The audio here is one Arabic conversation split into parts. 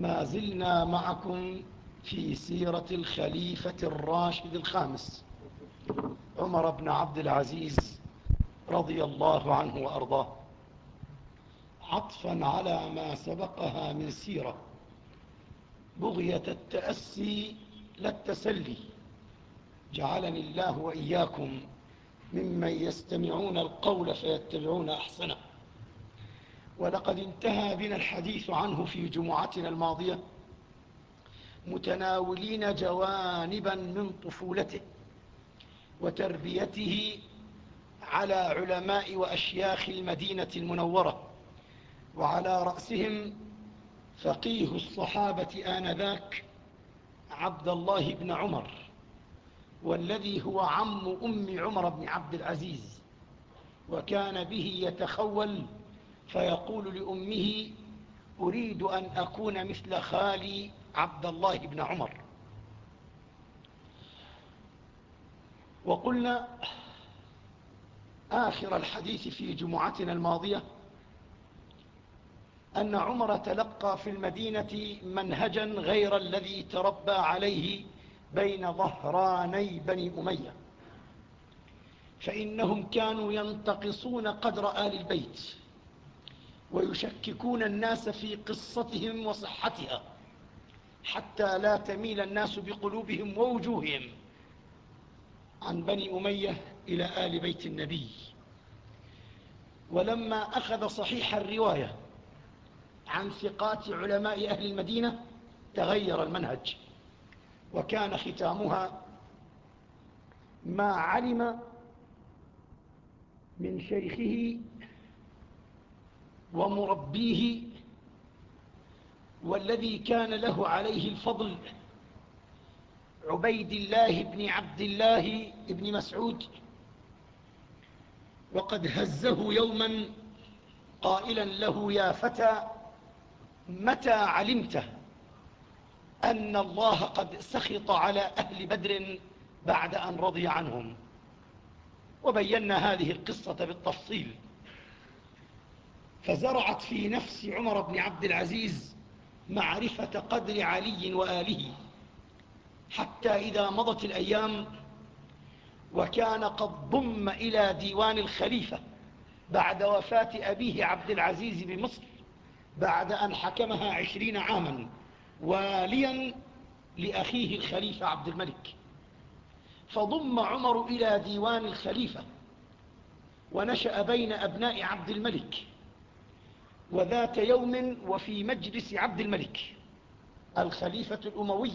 ما زلنا معكم في سيرة الخليفة الراشد الخامس. عمر بن عبد العزيز رضي الله عنه وأرضاه. عطفا على ما سبقها من سيرة. بغية التأسي لا التسلي جعلني الله وإياكم ممن يستمعون القول فيتبعون أحسنه. ولقد انتهى بنا الحديث عنه في جمعتنا الماضية متناولين جوانبا من طفولته وتربيته على علماء وأشياخ المدينة المنورة وعلى رأسهم فقيه الصحابة آنذاك عبد الله بن عمر والذي هو عم أم عمر بن عبد العزيز وكان به يتخول فيقول لأمه أريد أن أكون مثل خالي عبد الله بن عمر. وقلنا آخر الحديث في جمعتنا الماضية أن عمر تلقى في المدينة منهجا غير الذي تربى عليه بين ظهراني بني أمية. فإنهم كانوا ينتقصون قدر آل البيت. ويشككون الناس في قصتهم وصحتها حتى لا تميل الناس بقلوبهم ووجوههم عن بني أمية إلى آل بيت النبي. ولما أخذ صحيح الرواية عن ثقات علماء أهل المدينة تغير المنهج وكان ختامها ما علم من شيخه ومربيه والذي كان له عليه الفضل عبيد الله بن عبد الله بن مسعود. وقد هزه يوما قائلا له يا فتى متى علمت أن الله قد سخط على أهل بدر بعد أن رضي عنهم؟ وبينا هذه القصة بالتفصيل. فزرعت في نفس عمر بن عبد العزيز معرفة قدر علي وآله. حتى إذا مضت الأيام وكان قد ضم إلى ديوان الخليفة بعد وفاة أبيه عبد العزيز بمصر بعد أن حكمها عشرين عاما واليا لأخيه الخليفة عبد الملك. فضم عمر إلى ديوان الخليفة ونشأ بين أبناء عبد الملك. وذات يوم وفي مجلس عبد الملك الخليفة الأموي.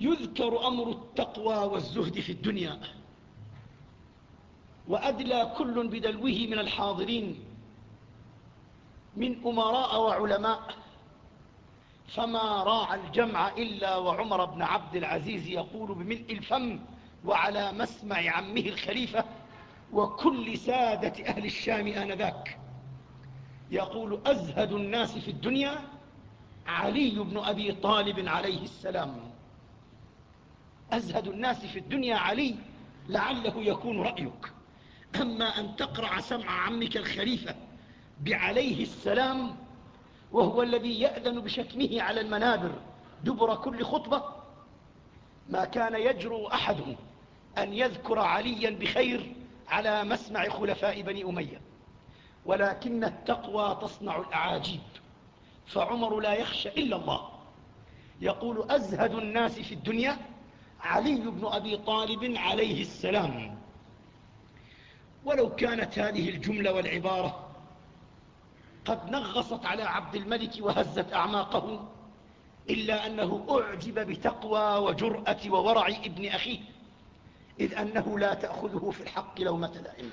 يذكر أمر التقوى والزهد في الدنيا وأدلى كل بدلوه من الحاضرين من أمراء وعلماء. فما راعى الجمع إلا وعمر بن عبد العزيز يقول بملء الفم وعلى مسمع عمه الخليفة وكل سادة أهل الشام آنذاك. يقول أزهد الناس في الدنيا علي بن أبي طالب عليه السلام. أزهد الناس في الدنيا علي لعله يكون رأيك. أما أن تقرع سمع عمك الخليفة بعليه السلام وهو الذي يأذن بشتمه على المنابر دبر كل خطبة ما كان يجرؤ أحد أن يذكر عليا بخير على مسمع خلفاء بني أمية. ولكن التقوى تصنع الأعاجيب. فعمر لا يخشى إلا الله. يقول أزهد الناس في الدنيا علي بن أبي طالب عليه السلام. ولو كانت هذه الجملة والعبارة قد نغصت على عبد الملك وهزت أعماقه إلا أنه أعجب بتقوى وجرأة وورع ابن أخيه إذ أنه لا تأخذه في الحق لومة لائم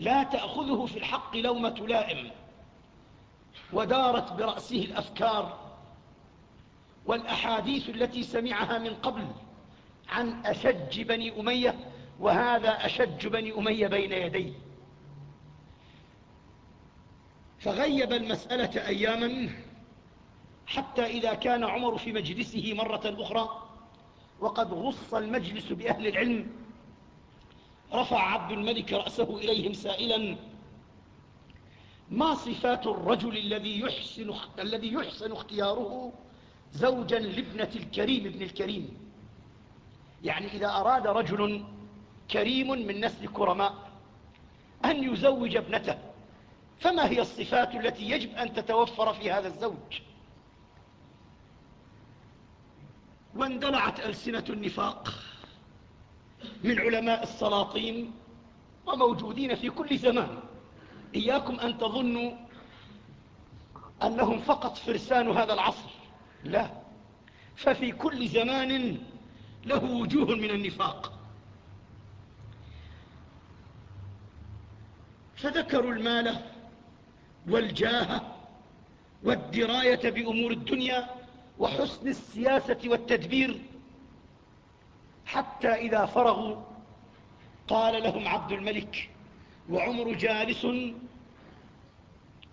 لا تأخذه في الحق لومة لائم ودارت برأسه الأفكار والأحاديث التي سمعها من قبل عن أشج بني أمية وهذا أشج بني أمية بين يديه فغيب المسألة أياما حتى إذا كان عمر في مجلسه مرة أخرى وقد غص المجلس بأهل العلم رفع عبد الملك رأسه إليهم سائلا ما صفات الرجل الذي يحسن, الذي يحسن اختياره زوجا لابنة الكريم ابن الكريم؟ يعني إذا أراد رجل كريم من نسل كرماء أن يزوج ابنته فما هي الصفات التي يجب أن تتوفر في هذا الزوج؟ واندلعت ألسنة النفاق. من علماء السلاطين وموجودين في كل زمان. إياكم أن تظنوا أنهم فقط فرسان هذا العصر. لا. ففي كل زمان له وجوه من النفاق. فذكروا المال والجاه والدراية بأمور الدنيا وحسن السياسة والتدبير حتى إذا فرغوا قال لهم عبد الملك وعمر جالس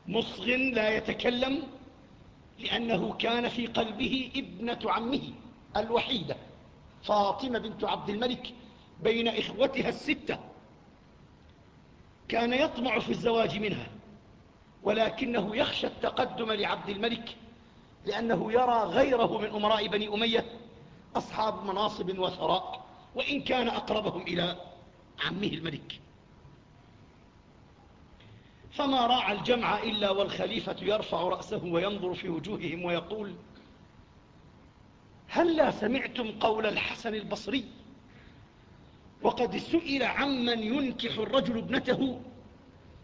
مصغ لا يتكلم لأنه كان في قلبه ابنة عمه الوحيدة فاطمة بنت عبد الملك بين إخوتها الستة. كان يطمع في الزواج منها ولكنه يخشى التقدم لعبد الملك لأنه يرى غيره من أمراء بني أمية أصحاب مناصب وثراء وإن كان أقربهم إلى عمه الملك. فما راعى الجمع إلا والخليفة يرفع رأسه وينظر في وجوههم ويقول هل لا سمعتم قول الحسن البصري؟ وقد سئل عمن ينكح الرجل ابنته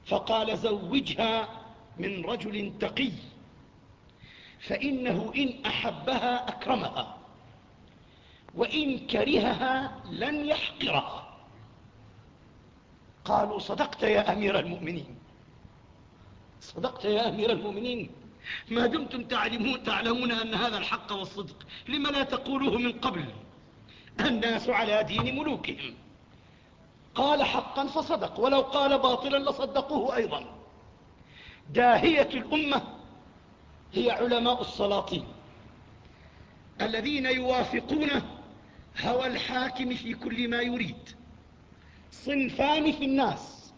فقال زوجها من رجل تقي فإنه إن أحبها أكرمها. وإن كرهها لن يحقرها. قالوا صدقت يا أمير المؤمنين. صدقت يا أمير المؤمنين. ما دمتم تعلمون, تعلمون أن هذا الحق والصدق. لم لا تقولوه من قبل. الناس على دين ملوكهم. قال حقا فصدق. ولو قال باطلا لصدقوه أيضا. داهية الأمة هي علماء السلاطين. الذين يوافقون هوى الحاكم في كل ما يريد. صنفان في الناس.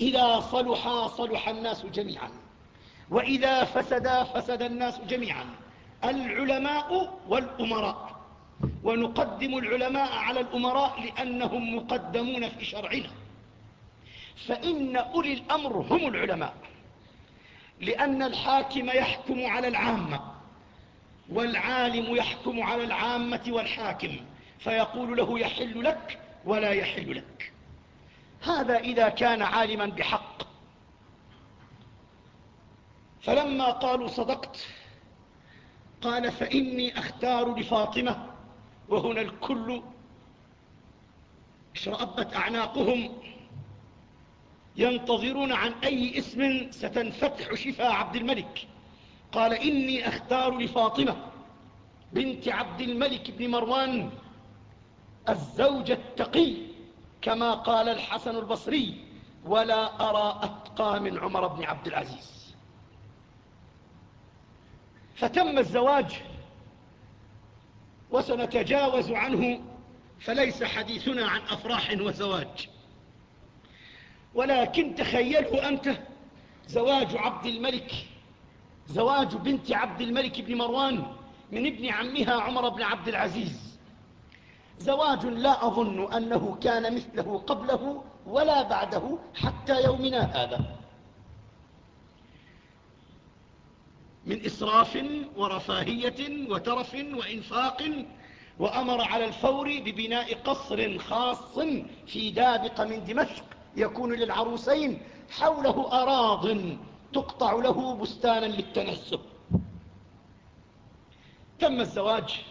إذا صلحا صلح الناس جميعا. وإذا فسدا فسد الناس جميعا. العلماء والأمراء. ونقدم العلماء على الأمراء لأنهم مقدمون في شرعنا. فإن أولي الأمر هم العلماء. لأن الحاكم يحكم على العامة. والعالم يحكم على العامة والحاكم. فيقول له يحل لك ولا يحل لك. هذا إذا كان عالما بحق. فلما قالوا صدقت قال فإني أختار لفاطمة وهنا الكل اشرأبت أعناقهم ينتظرون عن أي اسم ستنفتح شفاء عبد الملك. قال إني أختار لفاطمة بنت عبد الملك بن مروان الزوج التقي كما قال الحسن البصري ولا أرى أتقى من عمر بن عبد العزيز. فتم الزواج وسنتجاوز عنه فليس حديثنا عن أفراح وزواج. ولكن تخيله أنت زواج عبد الملك زواج بنت عبد الملك بن مروان من ابن عمها عمر بن عبد العزيز. زواج لا أظن أنه كان مثله قبله ولا بعده حتى يومنا هذا. من إسراف ورفاهية وترف وإنفاق وأمر على الفور ببناء قصر خاص في دابق من دمشق يكون للعروسين حوله أراض تقطع له بستانا للتنسب تم الزواج.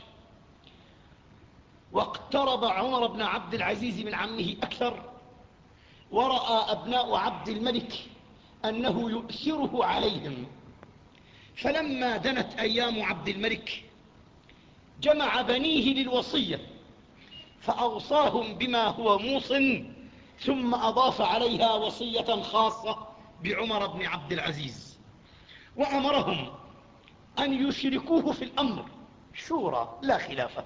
واقترب عمر بن عبد العزيز من عمه أكثر ورأى أبناء عبد الملك أنه يؤثره عليهم. فلما دنت أيام عبد الملك جمع بنيه للوصية فأوصاهم بما هو موص ثم أضاف عليها وصية خاصة بعمر بن عبد العزيز. وأمرهم أن يشركوه في الأمر. شورى لا خلافة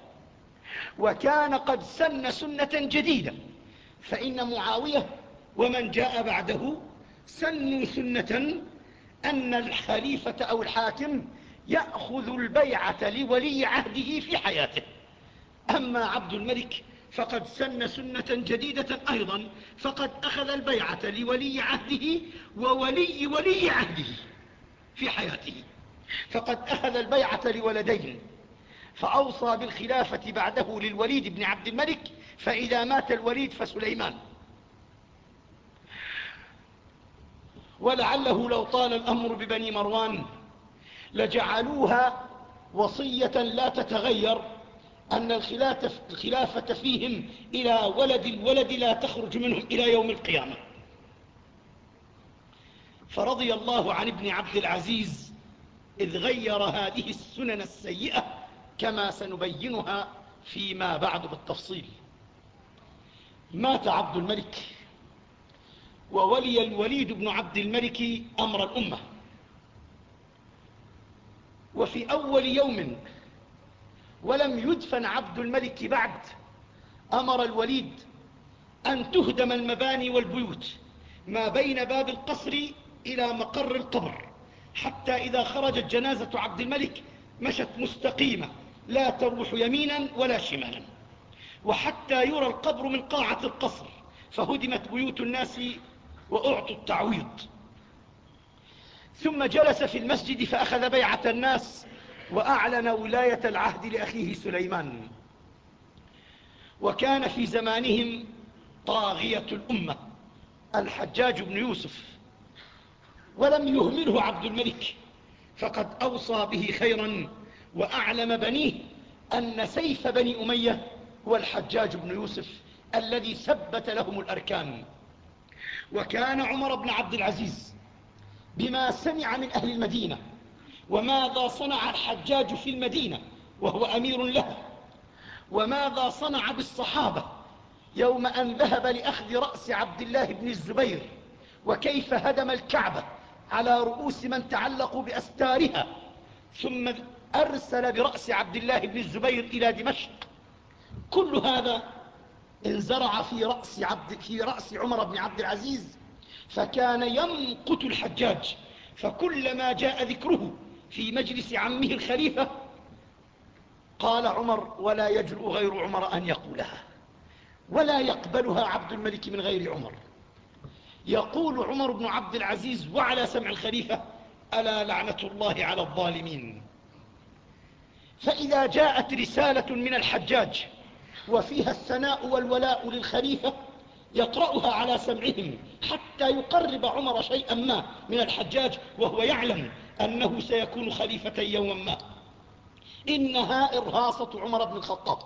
وكان قد سن سنة جديدة. فإن معاوية ومن جاء بعده سنوا سنة أن الخليفة أو الحاكم يأخذ البيعة لولي عهده في حياته. أما عبد الملك فقد سن سنة جديدة أيضا فقد أخذ البيعة لولي عهده وولي ولي عهده في حياته. فقد أخذ البيعة لولدين فأوصى بالخلافة بعده للوليد بن عبد الملك فإذا مات الوليد فسليمان. ولعله لو طال الأمر ببني مروان لجعلوها وصية لا تتغير أن الخلافة فيهم إلى ولد الولد لا تخرج منهم إلى يوم القيامة. فرضي الله عن ابن عبد العزيز إذ غير هذه السنن السيئة كما سنبينها فيما بعد بالتفصيل. مات عبد الملك وولي الوليد بن عبد الملك أمر الأمة. وفي أول يوم ولم يدفن عبد الملك بعد أمر الوليد أن تهدم المباني والبيوت ما بين باب القصر إلى مقر القبر حتى إذا خرجت جنازة عبد الملك مشت مستقيمة. لا تروح يمينا ولا شمالا. وحتى يرى القبر من قاعة القصر فهدمت بيوت الناس وأعطوا التعويض. ثم جلس في المسجد فأخذ بيعة الناس وأعلن ولاية العهد لأخيه سليمان. وكان في زمانهم طاغية الأمة الحجاج بن يوسف. ولم يهمله عبد الملك فقد أوصى به خيرا وأعلم بنيه أن سيف بني أمية هو الحجاج بن يوسف الذي ثبت لهم الأركان. وكان عمر بن عبد العزيز بما سمع من أهل المدينة وماذا صنع الحجاج في المدينة وهو أمير له وماذا صنع بالصحابة يوم أن ذهب لأخذ رأس عبد الله بن الزبير وكيف هدم الكعبة على رؤوس من تعلقوا بأستارها ثم أرسل برأس عبد الله بن الزبير إلى دمشق. كل هذا انزرع في رأس, عبد في رأس عمر بن عبد العزيز فكان يمقت الحجاج. فكلما جاء ذكره في مجلس عمه الخليفة قال عمر ولا يجرؤ غير عمر أن يقولها ولا يقبلها عبد الملك من غير عمر. يقول عمر بن عبد العزيز وعلى سمع الخليفة ألا لعنة الله على الظالمين. فإذا جاءت رسالة من الحجاج وفيها الثناء والولاء للخليفة يقرأها على سمعهم حتى يقرب عمر شيئا ما من الحجاج وهو يعلم أنه سيكون خليفة يوما ما. إنها إرهاصة عمر بن الخطاب.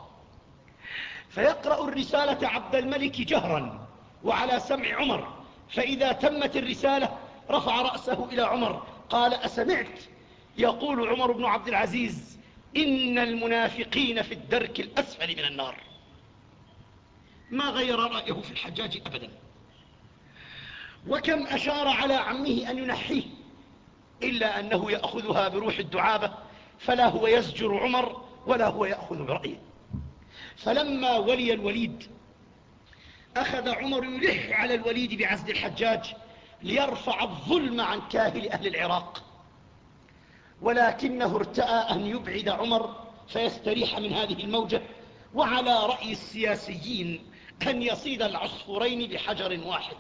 فيقرأ الرسالة عبد الملك جهرا وعلى سمع عمر فإذا تمت الرسالة رفع رأسه إلى عمر قال أسمعت؟ يقول عمر بن عبد العزيز إن المنافقين في الدرك الأسفل من النار. ما غير رأيه في الحجاج أبدا. وكم أشار على عمه أن ينحيه إلا أنه يأخذها بروح الدعابة فلا هو يزجر عمر ولا هو يأخذ برأيه. فلما ولي الوليد أخذ عمر يلح على الوليد بعزل الحجاج ليرفع الظلم عن كاهل أهل العراق. ولكنه ارتأى أن يبعد عمر فيستريح من هذه الموجة وعلى رأي السياسيين أن يصيد العصفورين بحجر واحد.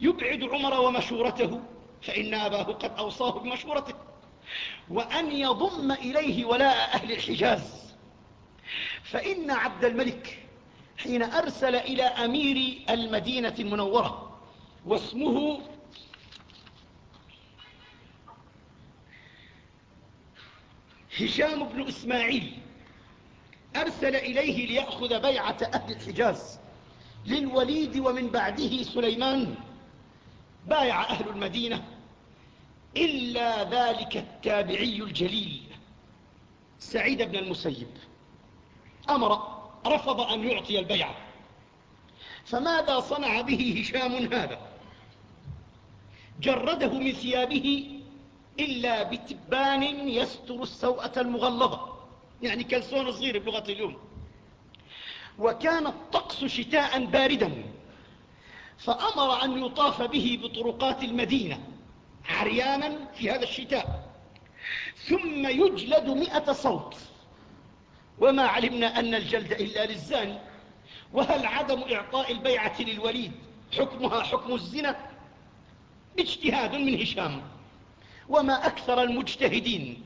يبعد عمر ومشورته فإن أباه قد أوصاه بمشورته وأن يضم إليه ولاء أهل الحجاز. فإن عبد الملك حين أرسل إلى أمير المدينة المنورة واسمه هشام بن إسماعيل أرسل إليه ليأخذ بيعة أهل الحجاز للوليد ومن بعده سليمان. بايع أهل المدينة إلا ذلك التابعي الجليل سعيد بن المسيب. أمر رفض أن يعطي البيعة. فماذا صنع به هشام هذا؟ جرده من ثيابه إلا بتبان يستر السوءة المغلظة. يعني كلسون صغير بلغة اليوم. وكان الطقس شتاء باردا فأمر أن يطاف به بطرقات المدينة عريانا في هذا الشتاء. ثم يجلد مئة صوت. وما علمنا أن الجلد إلا للزاني. وهل عدم إعطاء البيعة للوليد حكمها حكم الزنا؟ اجتهاد من هشام. وما أكثر المجتهدين.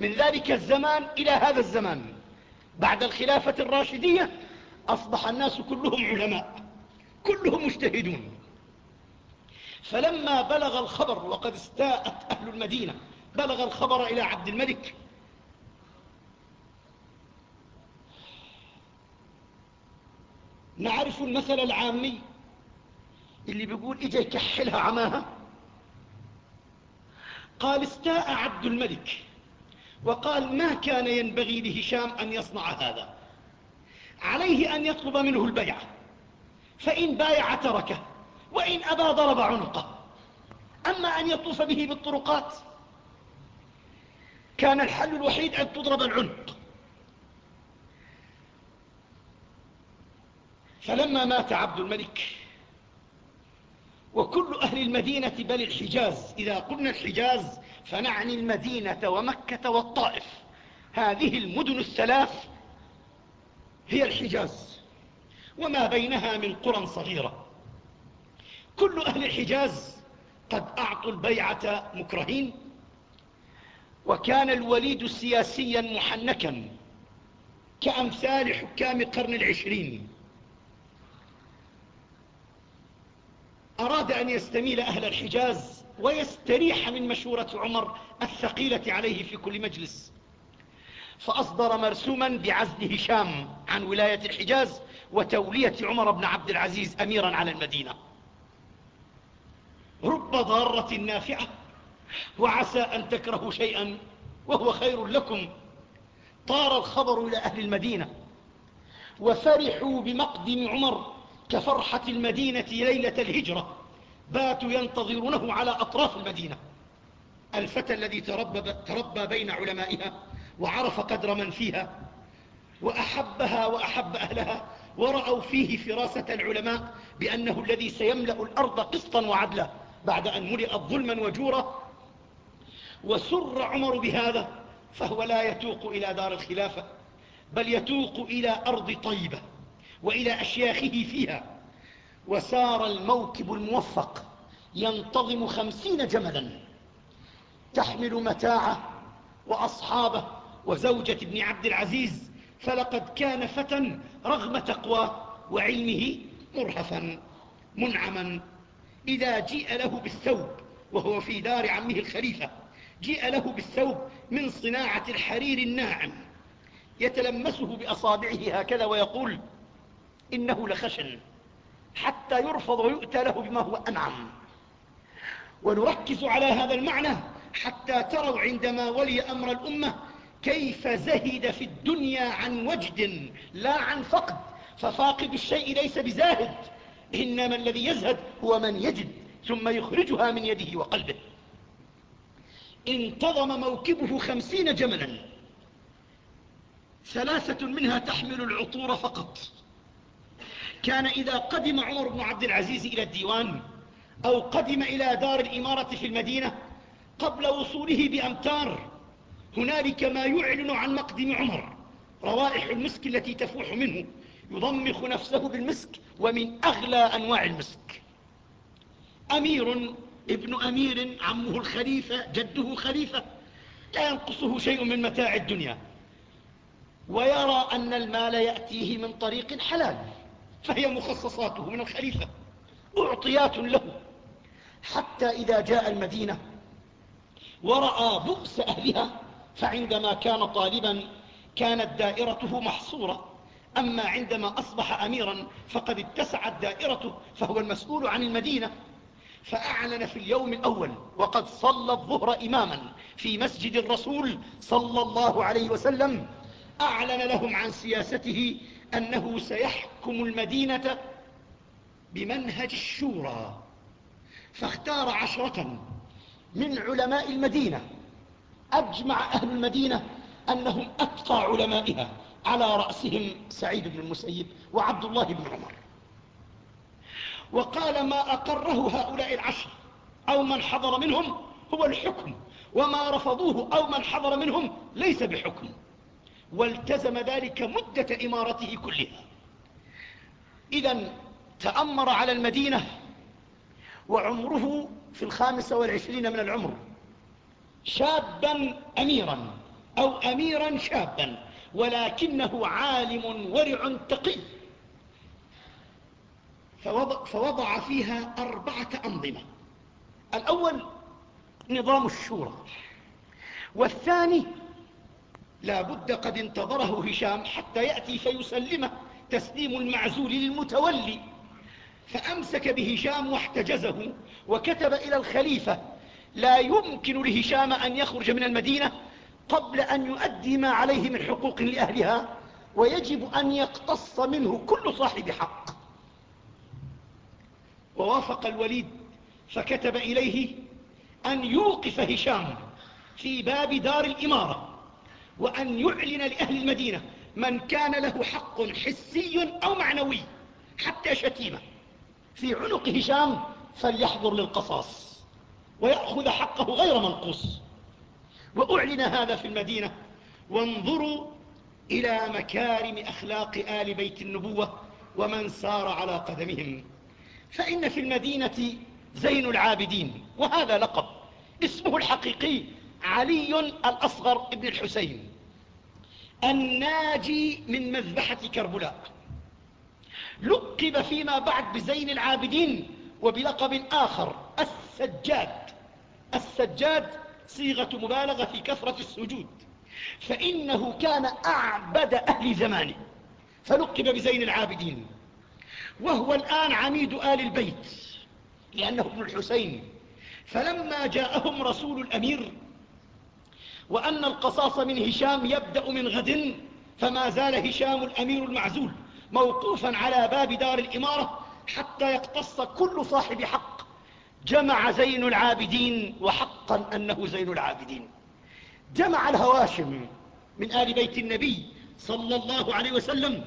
من ذلك الزمان إلى هذا الزمان. بعد الخلافة الراشدية أصبح الناس كلهم علماء. كلهم مجتهدون. فلما بلغ الخبر وقد استاءت أهل المدينة بلغ الخبر إلى عبد الملك نعرف المثل العامي اللي بيقول إجا يكحلها عماها. قال استاء عبد الملك. وقال ما كان ينبغي لهشام أن يصنع هذا؟ عليه أن يطلب منه البيع. فإن بايع تركه وإن أبى ضرب عنقه. أما أن يطوف به بالطرقات كان الحل الوحيد أن تضرب العنق. فلما مات عبد الملك وكل أهل المدينة بل الحجاز. إذا قلنا الحجاز فنعني المدينة ومكة والطائف. هذه المدن الثلاث هي الحجاز. وما بينها من قرى صغيرة. كل أهل الحجاز قد أعطوا البيعة مكرهين. وكان الوليد سياسيا محنكا. كأمثال حكام قرن العشرين. أراد أن يستميل أهل الحجاز ويستريح من مشورة عمر الثقيلة عليه في كل مجلس. فأصدر مرسوما بعزل هشام عن ولاية الحجاز وتولية عمر بن عبد العزيز أميرا على المدينة. رب ضارة نافعة وعسى أن تكرهوا شيئا وهو خير لكم. طار الخبر إلى أهل المدينة وفرحوا بمقدم عمر كفرحة المدينة ليلة الهجرة. باتوا ينتظرونه على أطراف المدينة. الفتى الذي تربى, تربى بين علمائها وعرف قدر من فيها وأحبها وأحب أهلها ورأوا فيه فراسة العلماء بأنه الذي سيملأ الأرض قسطا وعدلا بعد أن ملئت ظلما وجورا وسر عمر بهذا فهو لا يتوق إلى دار الخلافة بل يتوق إلى أرض طيبة. وإلى أشياخه فيها. وسار الموكب الموفق ينتظم خمسين جملا. تحمل متاعه وأصحابه وزوجة ابن عبد العزيز فلقد كان فتى رغم تقواه وعلمه مرهفا منعما. إذا جيء له بالثوب وهو في دار عمه الخليفة جيء له بالثوب من صناعة الحرير الناعم. يتلمسه بأصابعه هكذا ويقول إنه لخشن حتى يرفض ويؤتى له بما هو أنعم. ونركز على هذا المعنى حتى تروا عندما ولي أمر الأمة كيف زهد في الدنيا عن وجد لا عن فقد. ففاقد الشيء ليس بزاهد إنما الذي يزهد هو من يجد ثم يخرجها من يده وقلبه. انتظم موكبه خمسين جملا. ثلاثة منها تحمل العطور فقط. كان إذا قدم عمر بن عبد العزيز إلى الديوان أو قدم إلى دار الإمارة في المدينة قبل وصوله بأمتار هنالك ما يعلن عن مقدم عمر روائح المسك التي تفوح منه يضمخ نفسه بالمسك ومن أغلى أنواع المسك. أمير ابن أمير عمه الخليفة جده خليفة لا ينقصه شيء من متاع الدنيا. ويرى أن المال يأتيه من طريق حلال. فهي مخصصاته من الخليفة أعطيات له. حتى إذا جاء المدينة ورأى بؤس أهلها فعندما كان طالبا كانت دائرته محصورة. أما عندما أصبح أميرا فقد اتسعت دائرته فهو المسؤول عن المدينة. فأعلن في اليوم الأول وقد صلى الظهر إماما في مسجد الرسول صلى الله عليه وسلم أعلن لهم عن سياسته أنه سيحكم المدينة بمنهج الشورى فاختار عشرة من علماء المدينة. أجمع أهل المدينة أنهم أتقى علمائها على رأسهم سعيد بن المسيب وعبد الله بن عمر. وقال ما أقره هؤلاء العشر أو من حضر منهم هو الحكم وما رفضوه أو من حضر منهم ليس بحكم. والتزم ذلك مدة إمارته كلها. إذا تأمر على المدينة وعمره في الخامسة والعشرين من العمر شابا أميرا أو أميرا شابا ولكنه عالم ورع تقي. فوضع, فوضع فيها أربعة أنظمة. الأول نظام الشورى والثاني لا بد قد انتظره هشام حتى يأتي فيسلمه تسليم المعزول للمتولي. فأمسك بهشام واحتجزه وكتب إلى الخليفة لا يمكن لهشام أن يخرج من المدينة قبل أن يؤدي ما عليه من حقوق لأهلها ويجب أن يقتص منه كل صاحب حق. ووافق الوليد فكتب إليه أن يوقف هشام في باب دار الإمارة. وأن يعلن لأهل المدينة من كان له حق حسي أو معنوي حتى شتيمة. في عنق هشام فليحضر للقصاص ويأخذ حقه غير منقوص. وأعلن هذا في المدينة وانظروا إلى مكارم أخلاق آل بيت النبوة ومن سار على قدمهم. فإن في المدينة زين العابدين وهذا لقب اسمه الحقيقي علي الأصغر ابن الحسين الناجي من مذبحة كربلاء. لقب فيما بعد بزين العابدين وبلقب آخر السجاد. السجاد صيغة مبالغة في كثرة السجود. فإنه كان أعبد أهل زمانه. فلقب بزين العابدين. وهو الآن عميد آل البيت لأنه ابن الحسين. فلما جاءهم رسول الأمير وأن القصاص من هشام يبدأ من غد فما زال هشام الأمير المعزول موقوفا على باب دار الإمارة حتى يقتص كل صاحب حق. جمع زين العابدين وحقا أنه زين العابدين. جمع الهواشم من آل بيت النبي صلى الله عليه وسلم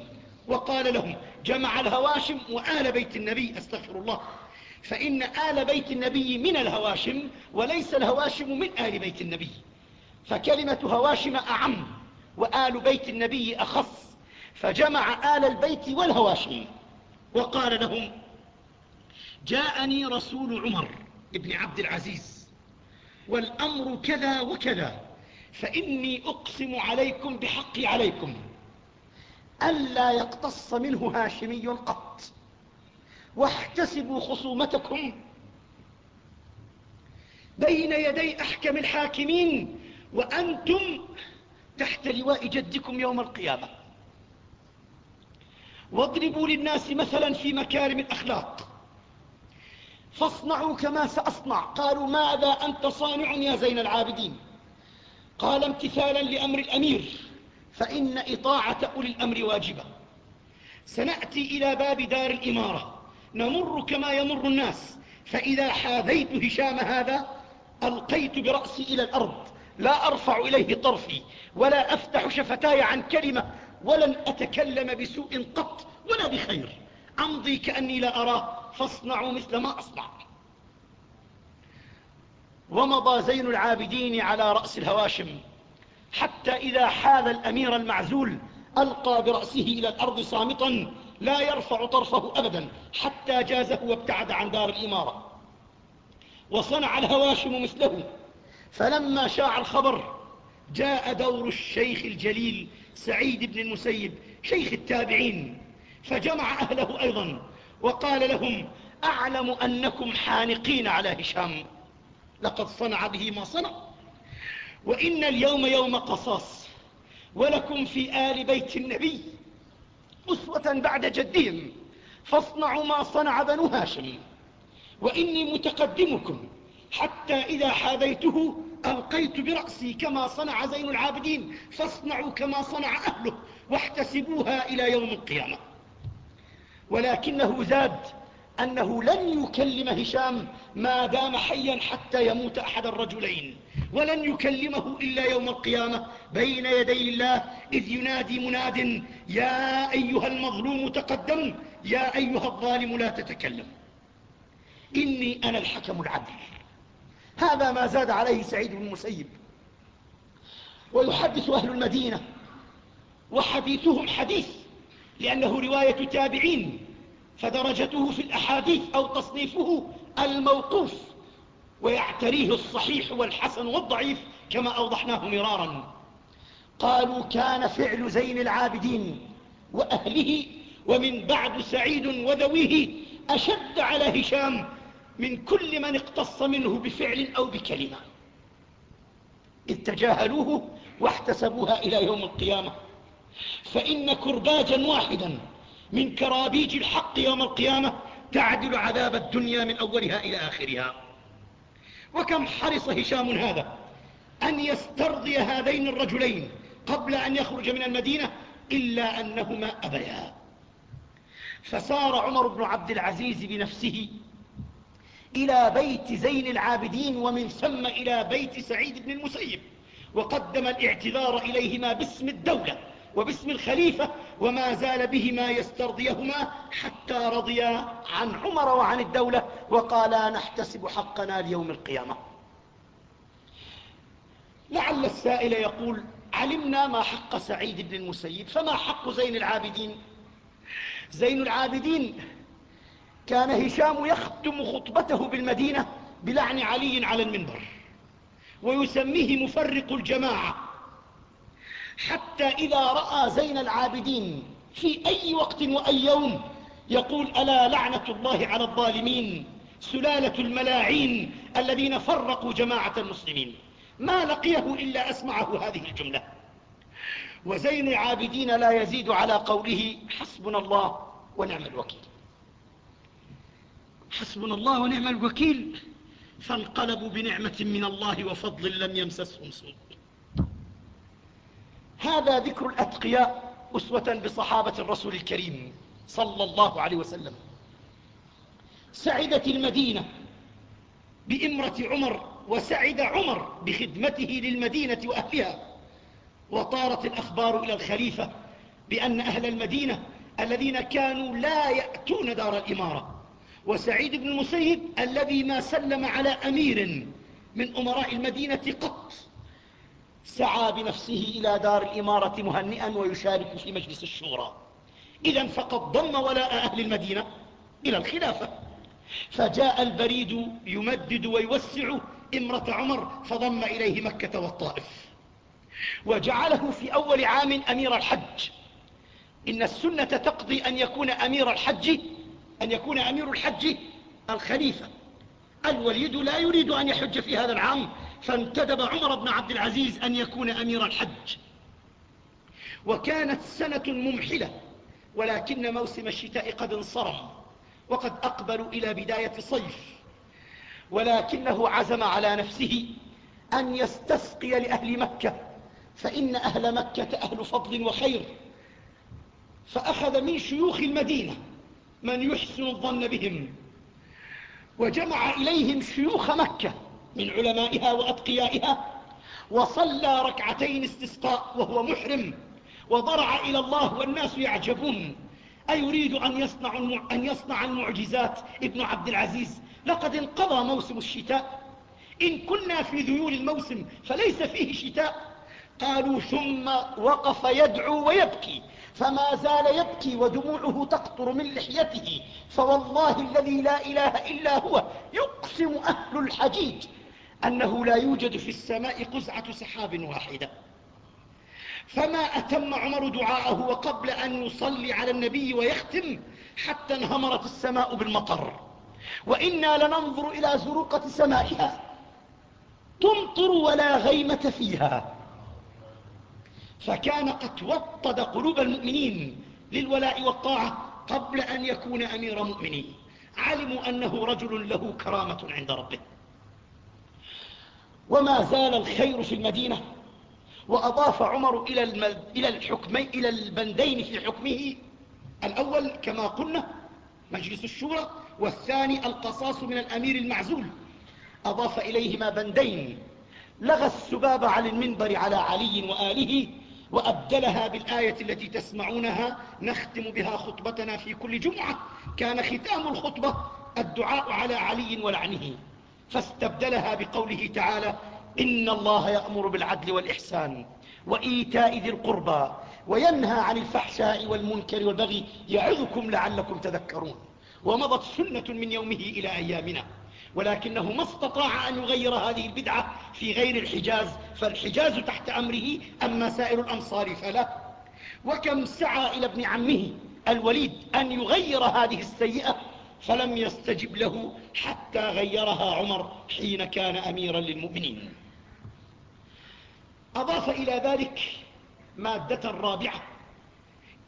وقال لهم جمع الهواشم وآل بيت النبي أستغفر الله. فإن آل بيت النبي من الهواشم وليس الهواشم من آل بيت النبي. فكلمة هواشم أعم وآل بيت النبي أخص فجمع آل البيت والهواشم. وقال لهم جاءني رسول عمر بن عبد العزيز والأمر كذا وكذا فإني أقسم عليكم بحقي عليكم ألا يقتص منه هاشمي قط واحتسبوا خصومتكم. بين يدي أحكم الحاكمين وأنتم تحت لواء جدكم يوم القيامة. واضربوا للناس مثلا في مكارم الأخلاق. فاصنعوا كما سأصنع. قالوا ماذا أنت صانع يا زين العابدين؟ قال امتثالا لأمر الأمير فإن إطاعة أولي الأمر واجبة. سنأتي إلى باب دار الإمارة. نمر كما يمر الناس. فإذا حاذيت هشام هذا ألقيت برأسي إلى الأرض. لا أرفع إليه طرفي ولا أفتح شفتاي عن كلمة ولن أتكلم بسوء قط ولا بخير. أمضي كأني لا أراه فاصنعوا مثل ما أصنع. ومضى زين العابدين على رأس الهواشم حتى إذا حاذ الأمير المعزول ألقى برأسه إلى الأرض صامتا لا يرفع طرفه أبدا حتى جازه وابتعد عن دار الإمارة. وصنع الهواشم مثله فلما شاع الخبر جاء دور الشيخ الجليل سعيد بن المسيب شيخ التابعين فجمع أهله أيضا وقال لهم أعلم أنكم حانقين على هشام لقد صنع به ما صنع وإن اليوم يوم قصاص ولكم في آل بيت النبي أسوة بعد جدهم فاصنعوا ما صنع بنو هاشم وإني متقدمكم حتى إذا حاذيته ألقيت برأسي كما صنع زين العابدين فاصنعوا كما صنع أهله واحتسبوها إلى يوم القيامة. ولكنه زاد أنه لن يكلم هشام ما دام حيا حتى يموت أحد الرجلين ولن يكلمه إلا يوم القيامة بين يدي الله إذ ينادي مناد يا أيها المظلوم تقدم يا أيها الظالم لا تتكلم إني أنا الحكم العدل. هذا ما زاد عليه سعيد بن المسيب. ويحدث أهل المدينة وحديثهم حديث لأنه رواية تابعين فدرجته في الأحاديث أو تصنيفه الموقوف ويعتريه الصحيح والحسن والضعيف كما أوضحناه مرارا. قالوا كان فعل زين العابدين وأهله ومن بعد سعيد وذويه أشد على هشام من كل من اقتص منه بفعل أو بكلمة. إذ تجاهلوه واحتسبوها إلى يوم القيامة. فإن كرباجا واحدا من كرابيج الحق يوم القيامة تعدل عذاب الدنيا من أولها إلى آخرها. وكم حرص هشام هذا أن يسترضي هذين الرجلين قبل أن يخرج من المدينة إلا أنهما أبيا. فسار عمر بن عبد العزيز بنفسه إلى بيت زين العابدين ومن ثم إلى بيت سعيد بن المسيب وقدم الاعتذار إليهما باسم الدولة وباسم الخليفة وما زال بهما يسترضيهما حتى رضيا عن عمر وعن الدولة وقالا نحتسب حقنا ليوم القيامة. لعل السائل يقول علمنا ما حق سعيد بن المسيب فما حق زين العابدين؟ زين العابدين كان هشام يختم خطبته بالمدينة بلعن علي على المنبر ويسميه مفرق الجماعة. حتى إذا رأى زين العابدين في أي وقت وأي يوم يقول ألا لعنة الله على الظالمين سلالة الملاعين الذين فرقوا جماعة المسلمين. ما لقيه إلا أسمعه هذه الجملة. وزين العابدين لا يزيد على قوله حسبنا الله ونعم الوكيل. حسبنا الله ونعم الوكيل فانقلبوا بنعمة من الله وفضل لم يمسسهم سوء. هذا ذكر الأتقياء أسوة بصحابة الرسول الكريم صلى الله عليه وسلم. سعدت المدينة بإمرة عمر وسعد عمر بخدمته للمدينة وأهلها. وطارت الأخبار إلى الخليفة بأن أهل المدينة الذين كانوا لا يأتون دار الإمارة. وسعيد بن المسيب الذي ما سلم على أمير من أمراء المدينة قط. سعى بنفسه إلى دار الإمارة مهنئا ويشارك في مجلس الشورى. إذا فقد ضم ولاء أهل المدينة إلى الخلافة. فجاء البريد يمدد ويوسع إمرة عمر فضم إليه مكة والطائف. وجعله في أول عام أمير الحج. إن السنة تقضي أن يكون أمير الحج أن يكون أمير الحج الخليفة. الوليد لا يريد أن يحج في هذا العام فانتدب عمر بن عبد العزيز أن يكون أمير الحج. وكانت سنة ممحلة ولكن موسم الشتاء قد انصرم وقد أقبلوا إلى بداية صيف. ولكنه عزم على نفسه أن يستسقي لأهل مكة فإن أهل مكة أهل فضل وخير. فأخذ من شيوخ المدينة من يحسن الظن بهم. وجمع إليهم شيوخ مكة من علمائها وأتقيائها وصلى ركعتين استسقاء وهو محرم وضرع إلى الله والناس يعجبون. أيريد أن يصنع, أن يصنع المعجزات ابن عبد العزيز؟ لقد انقضى موسم الشتاء. إن كنا في ذيول الموسم فليس فيه شتاء. قالوا ثم وقف يدعو ويبكي. فما زال يبكي ودموعه تقطر من لحيته فوالله الذي لا إله إلا هو يقسم أهل الحجيج أنه لا يوجد في السماء قزعة سحاب واحدة. فما أتم عمر دعاءه وقبل أن يصلي على النبي ويختم حتى انهمرت السماء بالمطر. وإنا لننظر إلى زروقة سمائها. تمطر ولا غيمة فيها. فكان قد وطد قلوب المؤمنين للولاء والطاعة قبل أن يكون أمير مؤمنين. علموا أنه رجل له كرامة عند ربه. وما زال الخير في المدينة وأضاف عمر إلى, إلى, الحكمي إلى البندين في حكمه. الأول كما قلنا مجلس الشورى والثاني القصاص من الأمير المعزول. أضاف إليهما بندين لغى السباب عن المنبر على علي وآله وأبدلها بالآية التي تسمعونها نختم بها خطبتنا في كل جمعة. كان ختام الخطبة الدعاء على علي ولعنه. فاستبدلها بقوله تعالى إن الله يأمر بالعدل والإحسان وإيتاء ذي القربى وينهى عن الفحشاء والمنكر والبغي يعظكم لعلكم تذكرون. ومضت سنة من يومه إلى أيامنا. ولكنه ما استطاع أن يغير هذه البدعة في غير الحجاز فالحجاز تحت أمره أما سائر الأمصار فلا. وكم سعى إلى ابن عمه الوليد أن يغير هذه السيئة فلم يستجب له حتى غيرها عمر حين كان أميرا للمؤمنين. أضاف إلى ذلك مادة رابعة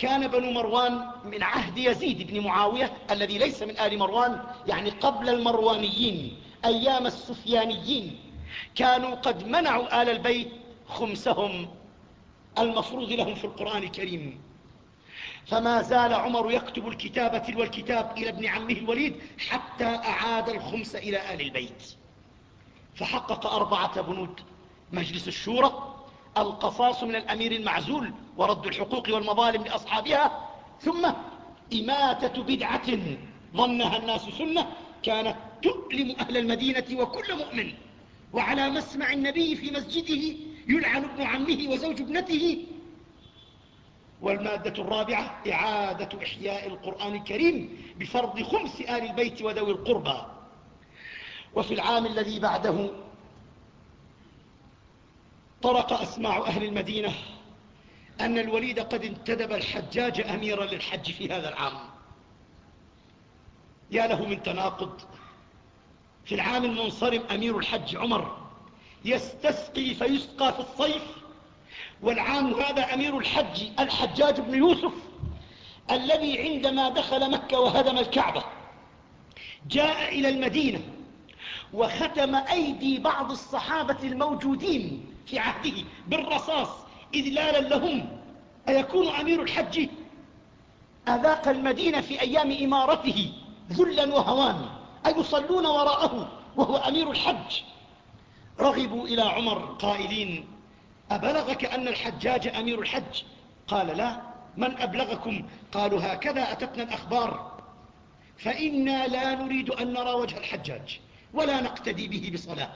كان بنو مروان من عهد يزيد بن معاوية الذي ليس من آل مروان يعني قبل المروانيين أيام السفيانيين. كانوا قد منعوا آل البيت خمسهم المفروض لهم في القرآن الكريم. فما زال عمر يكتب الكتابة والكتاب إلى ابن عمه الوليد حتى أعاد الخمس إلى آل البيت. فحقق أربعة بنود مجلس الشورى القصاص من الأمير المعزول ورد الحقوق والمظالم لأصحابها ثم إماتة بدعة ظنها الناس سنة كانت تؤلم أهل المدينة وكل مؤمن. وعلى مسمع النبي في مسجده يلعن ابن عمه وزوج ابنته. والمادة الرابعة إعادة إحياء القرآن الكريم بفرض خمس آل البيت وذوي القربى. وفي العام الذي بعده طرق أسماع أهل المدينة أن الوليد قد انتدب الحجاج أميرا للحج في هذا العام. يا له من تناقض. في العام المنصرم أمير الحج عمر يستسقي فيسقى في الصيف والعام هذا أمير الحج الحجاج بن يوسف الذي عندما دخل مكة وهدم الكعبة جاء إلى المدينة وختم أيدي بعض الصحابة الموجودين في عهده بالرصاص إذلالا لهم أيكون أمير الحج؟ أذاق المدينة في أيام إمارته ذلا وهوان أيصلون وراءه وهو أمير الحج؟ رغبوا إلى عمر قائلين أبلغك أن الحجاج أمير الحج؟ قال لا من أبلغكم؟ قالوا هكذا أتتنا الأخبار. فإنا لا نريد أن نرى وجه الحجاج ولا نقتدي به بصلاة.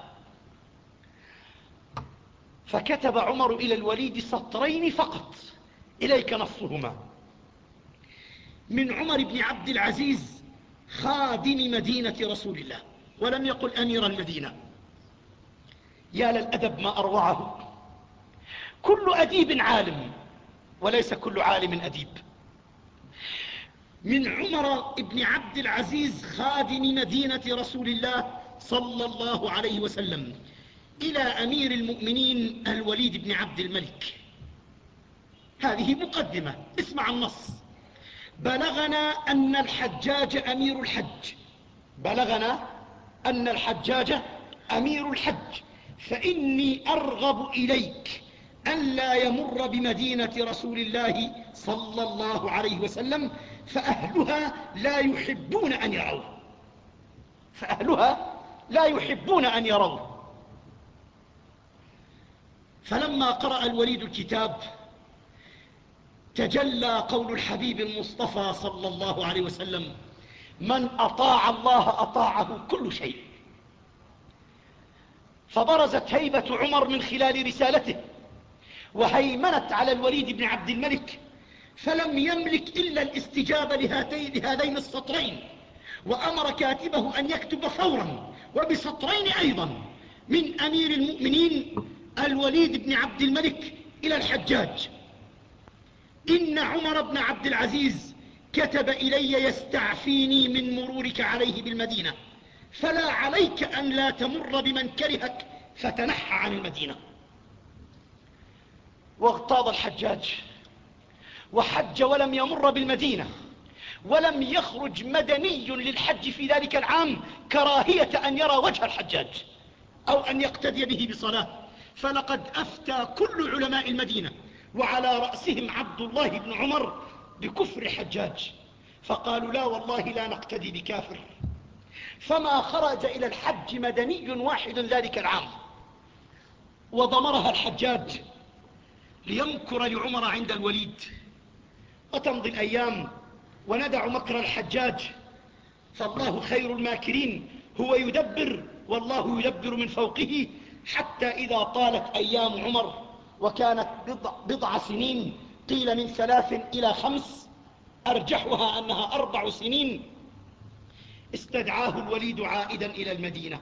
فكتب عمر إلى الوليد سطرين فقط. إليك نصهما. من عمر بن عبد العزيز خادم مدينة رسول الله. ولم يقل أمير المدينة. يا للأدب ما أروعه. كل أديب عالم وليس كل عالم أديب. من عمر بن عبد العزيز خادم مدينة رسول الله صلى الله عليه وسلم. إلى أمير المؤمنين الوليد بن عبد الملك. هذه مقدمة. اسمع النص. بلغنا أن الحجاج أمير الحج. بلغنا أن الحجاج أمير الحج. فإني أرغب إليك أن لا يمر بمدينة رسول الله صلى الله عليه وسلم فأهلها لا يحبون أن يروه فأهلها لا يحبون أن يروه فلما قرأ الوليد الكتاب تجلى قول الحبيب المصطفى صلى الله عليه وسلم من أطاع الله أطاعه كل شيء. فبرزت هيبة عمر من خلال رسالته وهيمنت على الوليد بن عبد الملك فلم يملك إلا الاستجابة لهاتين لهذين السطرين وأمر كاتبه أن يكتب فورا وبسطرين أيضا من أمير المؤمنين الوليد بن عبد الملك إلى الحجاج. إن عمر بن عبد العزيز كتب إلي يستعفيني من مرورك عليه بالمدينة فلا عليك أن لا تمر بمن كرهك فتنحى عن المدينة. واغتاظ الحجاج وحج ولم يمر بالمدينة ولم يخرج مدني للحج في ذلك العام كراهية أن يرى وجه الحجاج أو أن يقتدي به بصلاة. فلقد أفتى كل علماء المدينة وعلى رأسهم عبد الله بن عمر بكفر حجاج. فقالوا لا والله لا نقتدي بكافر. فما خرج إلى الحج مدني واحد ذلك العام. وضمرها الحجاج ليمكر لعمر عند الوليد. وتمضي الأيام وندع مكر الحجاج. فالله خير الماكرين هو يدبر والله يدبر من فوقه حتى إذا طالت أيام عمر وكانت بضع, بضع سنين قيل من ثلاث إلى خمس أرجحها أنها أربع سنين استدعاه الوليد عائدا إلى المدينة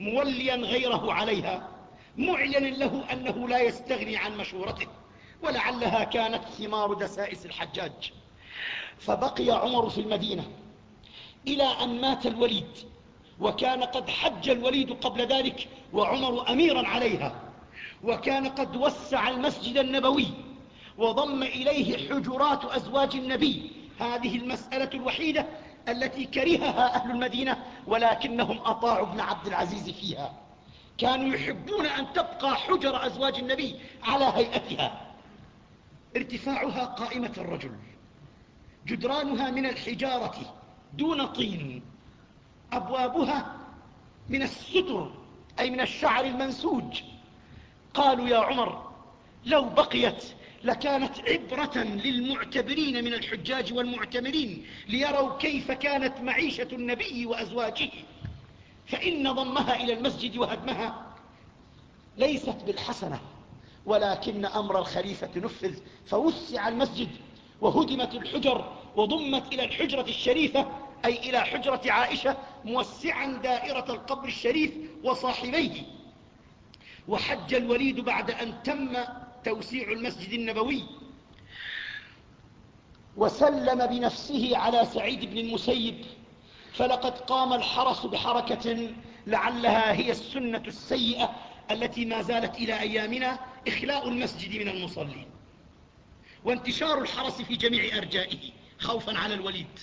موليا غيره عليها معلنا له أنه لا يستغني عن مشورته ولعلها كانت ثمار دسائس الحجاج فبقي عمر في المدينة إلى أن مات الوليد وكان قد حج الوليد قبل ذلك وعمر أميرا عليها وكان قد وسع المسجد النبوي وضم إليه حجرات أزواج النبي. هذه المسألة الوحيدة التي كرهها أهل المدينة ولكنهم أطاعوا ابن عبد العزيز فيها. كانوا يحبون أن تبقى حجر أزواج النبي على هيئتها. ارتفاعها قائمة الرجل. جدرانها من الحجارة دون طين. أبوابها من الستر. أي من الشعر المنسوج. قالوا يا عمر لو بقيت لكانت عبرة للمعتبرين من الحجاج والمعتمرين ليروا كيف كانت معيشة النبي وأزواجه. فإن ضمها إلى المسجد وهدمها ليست بالحسنة ولكن أمر الخليفة نفذ. فوسع المسجد وهدمت الحجر وضمت إلى الحجرة الشريفة أي إلى حجرة عائشة موسعا دائرة القبر الشريف وصاحبيه. وحج الوليد بعد أن تم توسيع المسجد النبوي. وسلم بنفسه على سعيد بن المسيب. فلقد قام الحرس بحركة لعلها هي السنة السيئة التي ما زالت إلى أيامنا إخلاء المسجد من المصلين. وانتشار الحرس في جميع أرجائه خوفا على الوليد.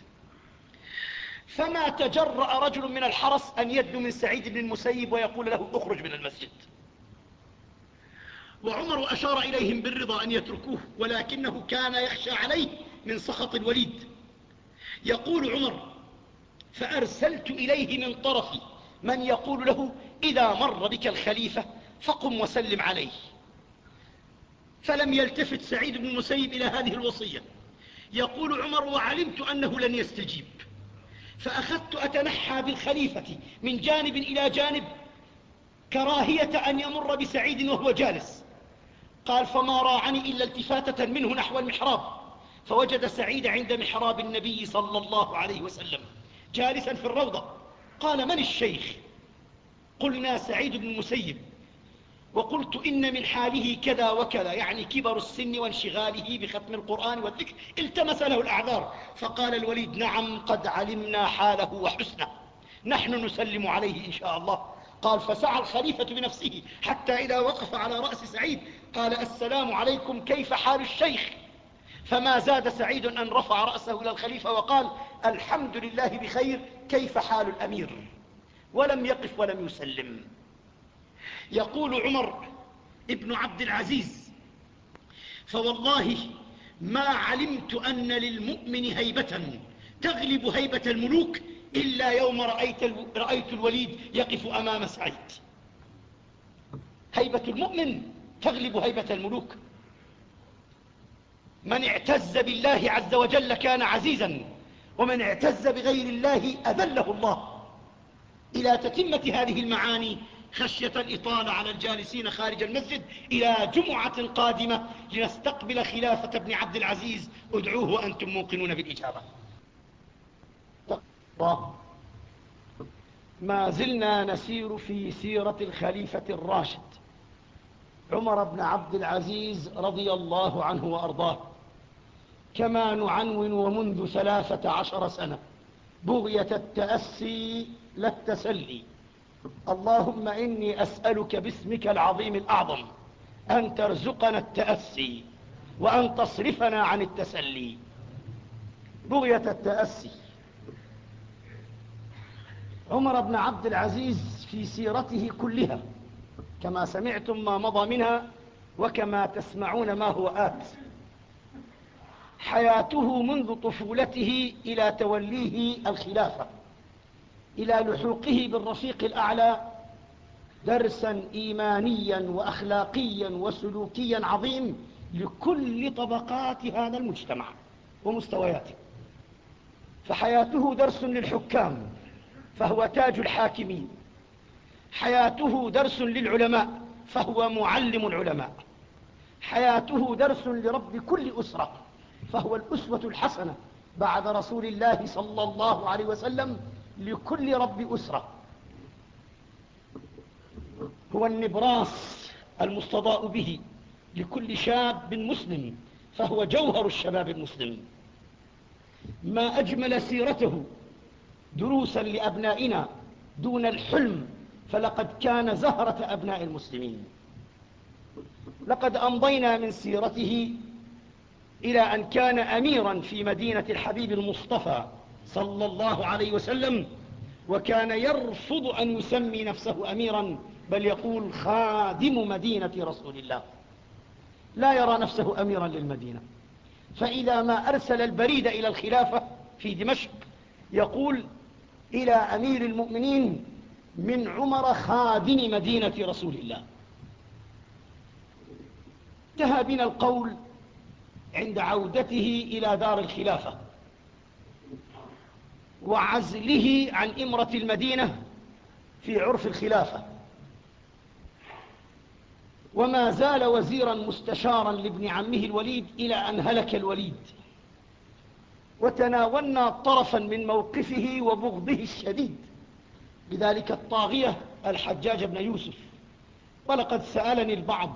فما تجرأ رجل من الحرس أن يدنو من سعيد بن المسيب ويقول له اخرج من المسجد. وعمر أشار إليهم بالرضا أن يتركوه ولكنه كان يخشى عليه من سخط الوليد. يقول عمر فأرسلت إليه من طرفي من يقول له إذا مر بك الخليفة فقم وسلم عليه. فلم يلتفت سعيد بن المسيب إلى هذه الوصية. يقول عمر وعلمت أنه لن يستجيب. فأخذت أتنحى بالخليفة من جانب إلى جانب كراهية أن يمر بسعيد وهو جالس. قال فما راعني إلا التفاتة منه نحو المحراب. فوجد سعيد عند محراب النبي صلى الله عليه وسلم جالسا في الروضة. قال من الشيخ؟ قلنا سعيد بن المسيب. وقلت إن من حاله كذا وكذا يعني كبر السن وانشغاله بختم القرآن والذكر التمس له الأعذار. فقال الوليد نعم قد علمنا حاله وحسنه نحن نسلم عليه إن شاء الله. قال فسعى الخليفة بنفسه حتى إذا وقف على رأس سعيد قال السلام عليكم كيف حال الشيخ؟ فما زاد سعيد أن رفع رأسه إلى الخليفة وقال الحمد لله بخير كيف حال الأمير؟ ولم يقف ولم يسلم. يقول عمر ابن عبد العزيز فوالله ما علمت أن للمؤمن هيبة تغلب هيبة الملوك إلا يوم رأيت, رأيت الوليد يقف أمام سعيد. هيبة المؤمن تغلب هيبة الملوك. من اعتز بالله عز وجل كان عزيزا ومن اعتز بغير الله أذله الله. إلى تتمة هذه المعاني خشية الإطالة على الجالسين خارج المسجد إلى جمعة قادمة لنستقبل خلافة ابن عبد العزيز. ادعوه وأنتم موقنون بالإجابة. ما زلنا نسير في سيرة الخليفة الراشد عمر بن عبد العزيز رضي الله عنه وأرضاه. كما نعنون ومنذ ثلاثة عشر سنة بغية التأسي لا التسلي. اللهم إني أسألك باسمك العظيم الأعظم أن ترزقنا التأسي وأن تصرفنا عن التسلي. بغية التأسي. عمر بن عبد العزيز في سيرته كلها كما سمعتم ما مضى منها وكما تسمعون ما هو آت. حياته منذ طفولته إلى توليه الخلافة. إلى لحوقه بالرفيق الأعلى درسا إيمانيا وأخلاقيا وسلوكيا عظيم لكل طبقات هذا المجتمع ومستوياته. فحياته درس للحكام فهو تاج الحاكمين. حياته درس للعلماء فهو معلم العلماء. حياته درس لرب كل أسرة فهو الأسوة الحسنة بعد رسول الله صلى الله عليه وسلم لكل رب أسرة. هو النبراس المستضاء به لكل شاب مسلم فهو جوهر الشباب المسلم. ما أجمل سيرته دروسا لأبنائنا دون الحلم فلقد كان زهرة أبناء المسلمين. لقد أمضينا من سيرته إلى أن كان أميرا في مدينة الحبيب المصطفى صلى الله عليه وسلم وكان يرفض أن يسمي نفسه أميرا بل يقول خادم مدينة رسول الله. لا يرى نفسه أميرا للمدينة. فإذا ما أرسل البريد إلى الخلافة في دمشق يقول إلى أمير المؤمنين من عمر خادم مدينة رسول الله. انتهى بنا القول عند عودته إلى دار الخلافة. وعزله عن إمرة المدينة في عرف الخلافة. وما زال وزيرا مستشارا لابن عمه الوليد إلى أن هلك الوليد. وتناولنا طرفا من موقفه وبغضه الشديد بذلك الطاغية الحجاج بن يوسف. ولقد سألني البعض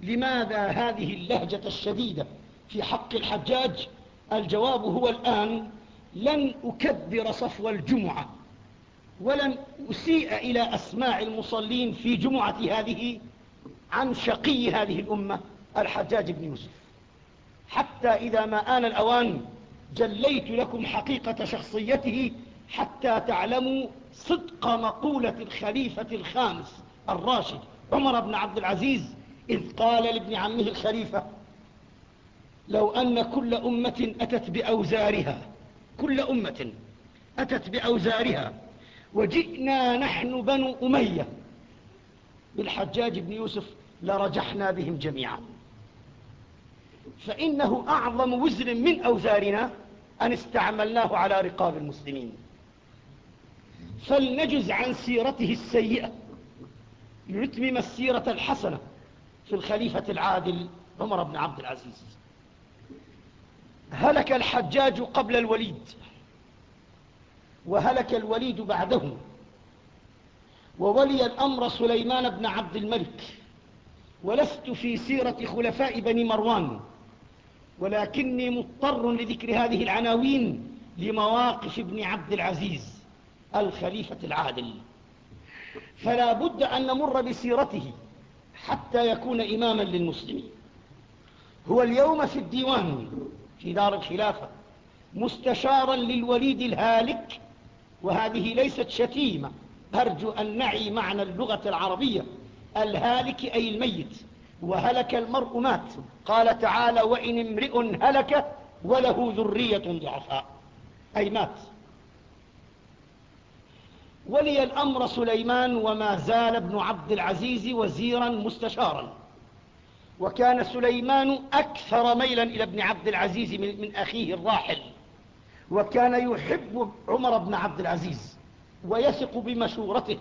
لماذا هذه اللهجة الشديدة في حق الحجاج؟ الجواب هو الآن لن أكبر صفو الجمعة ولن أسيء إلى أسماع المصلين في جمعة هذه عن شقي هذه الأمة الحجاج بن يوسف. حتى إذا ما آن الأوان جليت لكم حقيقة شخصيته حتى تعلموا صدق مقولة الخليفة الخامس الراشد عمر بن عبد العزيز إذ قال لابن عمه الخليفة لو أن كل أمة أتت بأوزارها كل أمة أتت بأوزارها. وجئنا نحن بنو أمية. بالحجاج بن يوسف لرجحنا بهم جميعا. فإنه أعظم وزر من أوزارنا أن استعملناه على رقاب المسلمين. فلنجز عن سيرته السيئة. لنتمم السيرة الحسنة في الخليفة العادل عمر بن عبد العزيز. هلك الحجاج قبل الوليد وهلك الوليد بعده وولي الأمر سليمان بن عبد الملك ولست في سيرة خلفاء بني مروان ولكني مضطر لذكر هذه العناوين لمواقف ابن عبد العزيز الخليفة العادل. فلا بد أن نمر بسيرته حتى يكون إماما للمسلمين. هو اليوم في الديوان في دار الخلافة مستشارا للوليد الهالك وهذه ليست شتيمة. أرجو أن نعي معنى اللغة العربية. الهالك أي الميت. وهلك المرء مات. قال تعالى وإن امرئ هلك وله ذرية ضعفاء. أي مات. ولي الأمر سليمان وما زال ابن عبد العزيز وزيرا مستشارا. وكان سليمان أكثر ميلا إلى ابن عبد العزيز من أخيه الراحل. وكان يحب عمر بن عبد العزيز ويثق بمشورته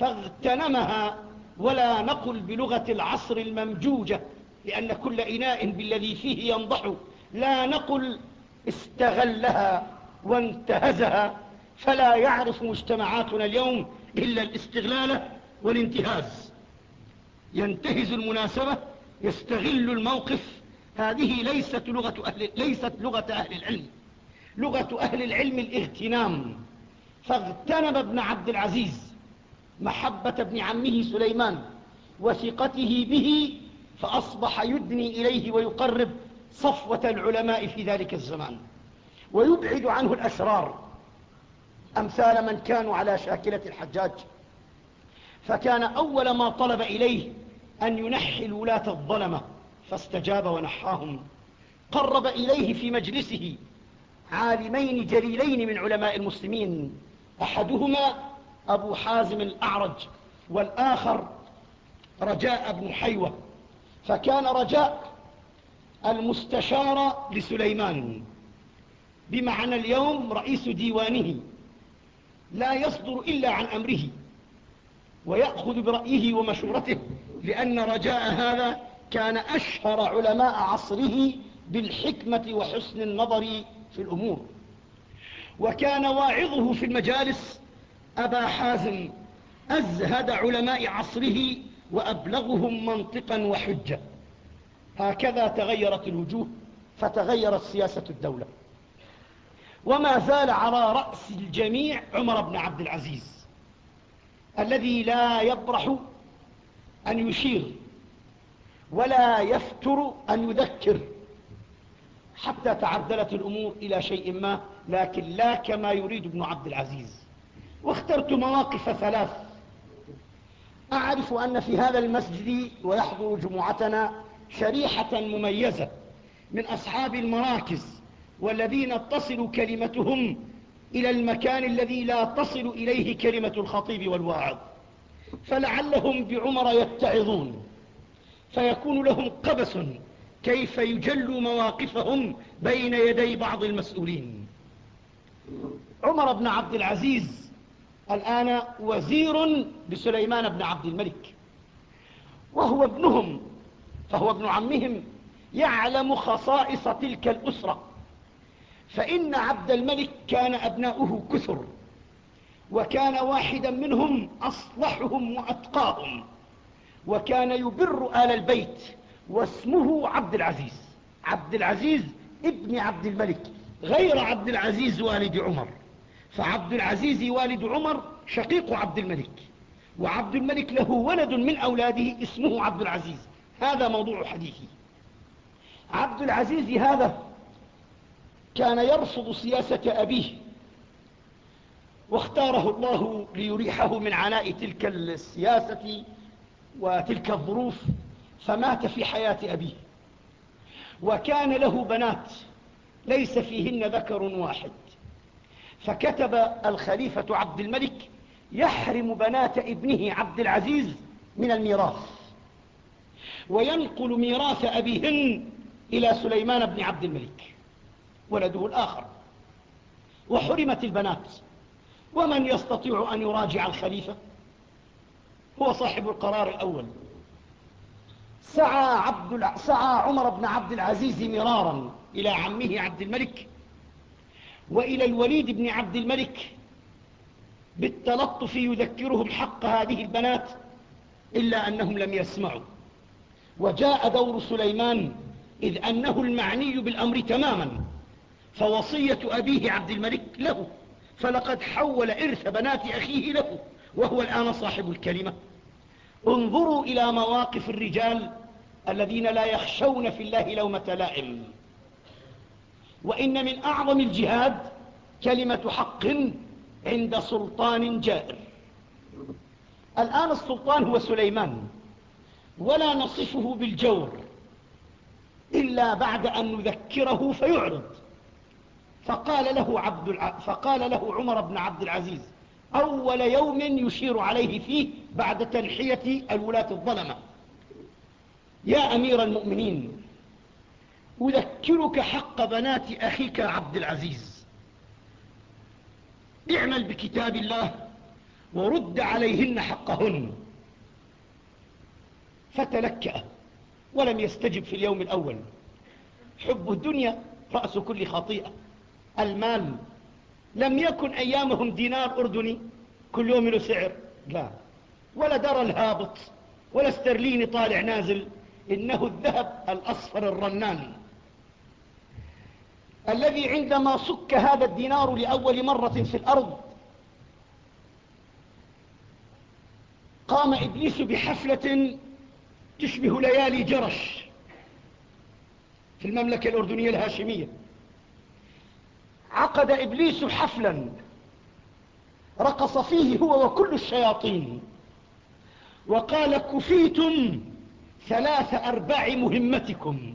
فاغتنمها ولا نقل بلغة العصر الممجوجة لأن كل إناء بالذي فيه ينضح. لا نقل استغلها وانتهزها فلا يعرف مجتمعاتنا اليوم إلا الاستغلال والانتهاز. ينتهز المناسبة يستغل الموقف. هذه ليست لغة أهل, ليست لغة أهل العلم. لغة أهل العلم الاغتنام. فاغتنم ابن عبد العزيز محبة ابن عمه سليمان وثقته به فأصبح يدني إليه ويقرب صفوة العلماء في ذلك الزمان. ويبعد عنه الأشرار أمثال من كانوا على شاكلة الحجاج. فكان أول ما طلب إليه أن ينحي الولاة الظلمة فاستجاب ونحاهم. قرب إليه في مجلسه عالمين جليلين من علماء المسلمين. أحدهما أبو حازم الأعرج والآخر رجاء بن حيوة. فكان رجاء المستشار لسليمان. بمعنى اليوم رئيس ديوانه. لا يصدر إلا عن أمره ويأخذ برأيه ومشورته. لأن رجاء هذا كان أشهر علماء عصره بالحكمة وحسن النظر في الأمور. وكان واعظه في المجالس أبا حازم أزهد علماء عصره وأبلغهم منطقا وحجة. هكذا تغيرت الوجوه فتغيرت سياسة الدولة. وما زال على رأس الجميع عمر بن عبد العزيز الذي لا يبرح أن يشير ولا يفتر أن يذكر حتى تعدلت الأمور إلى شيء ما لكن لا كما يريد ابن عبد العزيز. واخترت مواقف ثلاث. أعرف أن في هذا المسجد ويحضر جمعتنا شريحة مميزة من أصحاب المراكز والذين تصل كلمتهم إلى المكان الذي لا تصل إليه كلمة الخطيب والواعظ. فلعلهم بعمر يتعظون. فيكون لهم قبس كيف يجلوا مواقفهم بين يدي بعض المسؤولين. عمر بن عبد العزيز الآن وزير لسليمان بن عبد الملك. وهو ابنهم فهو ابن عمهم يعلم خصائص تلك الأسرة. فإن عبد الملك كان أبناؤه كثر. وكان واحدا منهم أصلحهم وأتقاهم وكان يبر آل البيت واسمه عبد العزيز عبد العزيز ابن عبد الملك غير عبد العزيز والد عمر فعبد العزيز والد عمر شقيق عبد الملك وعبد الملك له ولد من أولاده اسمه عبد العزيز هذا موضوع حديثي. عبد العزيز هذا كان يرفض سياسة أبيه واختاره الله ليريحه من عناء تلك السياسة وتلك الظروف فمات في حياة أبيه. وكان له بنات ليس فيهن ذكر واحد. فكتب الخليفة عبد الملك يحرم بنات ابنه عبد العزيز من الميراث وينقل ميراث أبيهن إلى سليمان بن عبد الملك ولده الآخر. وحرمت البنات. ومن يستطيع أن يراجع الخليفة؟ هو صاحب القرار الأول. سعى, عبد سعى عمر بن عبد العزيز مرارا إلى عمه عبد الملك وإلى الوليد بن عبد الملك بالتلطف يذكرهم حق هذه البنات إلا أنهم لم يسمعوا. وجاء دور سليمان إذ أنه المعني بالأمر تماما فوصية أبيه عبد الملك له. فلقد حول إرث بنات أخيه له وهو الآن صاحب الكلمة. انظروا إلى مواقف الرجال الذين لا يخشون في الله لومة لائم. وإن من أعظم الجهاد كلمة حق عند سلطان جائر. الآن السلطان هو سليمان ولا نصفه بالجور إلا بعد أن نذكره فيعرض. فقال له, عبد الع... فقال له عمر بن عبد العزيز أول يوم يشير عليه فيه بعد تنحية الولاة الظلمة. يا أمير المؤمنين أذكرك حق بنات أخيك عبد العزيز. اعمل بكتاب الله ورد عليهن حقهن. فتلكأ ولم يستجب في اليوم الأول. حب الدنيا رأس كل خطيئة. المال. لم يكن أيامهم دينار أردني كل يوم له سعر. لا. ولا درى الهابط ولا استرليني طالع نازل. إنه الذهب الأصفر الرنان الذي عندما صك هذا الدينار لأول مرة في الأرض قام إبليس بحفلة تشبه ليالي جرش في المملكة الأردنية الهاشمية. عقد إبليس حفلا. رقص فيه هو وكل الشياطين. وقال كفيتم ثلاث أرباع مهمتكم.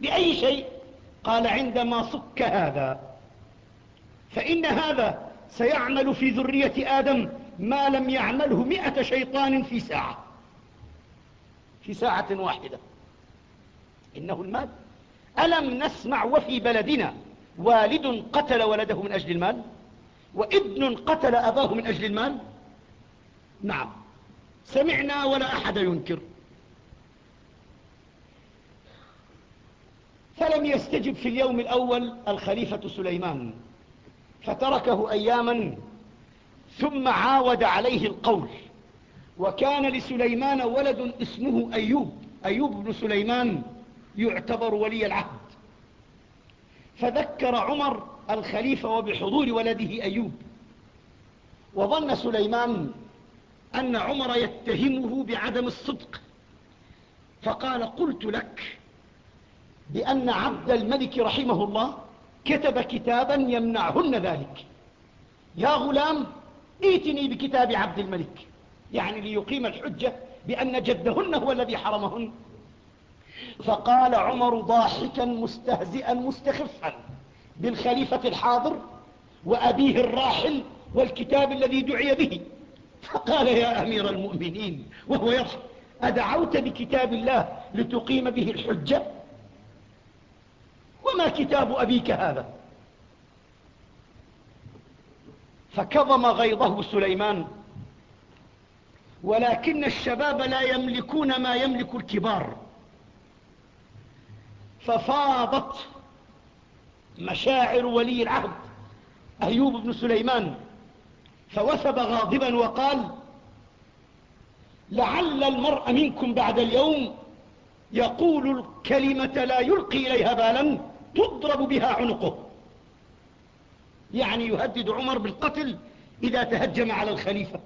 بأي شيء؟ قال عندما صك هذا. فإن هذا سيعمل في ذرية آدم ما لم يعمله مئة شيطان في ساعة. في ساعة واحدة. إنه المال. ألم نسمع وفي بلدنا والد قتل ولده من أجل المال وابن قتل أباه من أجل المال؟ نعم. سمعنا ولا أحد ينكر. فلم يستجب في اليوم الأول الخليفة سليمان فتركه أياما ثم عاود عليه القول. وكان لسليمان ولد اسمه أيوب. أيوب بن سليمان يعتبر ولي العهد. فذكر عمر الخليفة وبحضور ولده أيوب. وظن سليمان أن عمر يتهمه بعدم الصدق. فقال قلت لك بأن عبد الملك رحمه الله كتب كتابا يمنعهن ذلك. يا غلام ائتني بكتاب عبد الملك يعني ليقيم الحجة بأن جدهن هو الذي حرمهن. فقال عمر ضاحكا مستهزئا مستخفا بالخليفة الحاضر وأبيه الراحل والكتاب الذي دعي به. فقال يا أمير المؤمنين وهو يضحك أدعوت بكتاب الله لتقيم به الحجة؟ وما كتاب أبيك هذا؟ فكظم غيظه سليمان. ولكن الشباب لا يملكون ما يملك الكبار. ففاضت مشاعر ولي العهد أيوب بن سليمان فوثب غاضبا وقال لعل المرء منكم بعد اليوم يقول الكلمة لا يلقي إليها بالا تضرب بها عنقه. يعني يهدد عمر بالقتل إذا تهجم على الخليفة.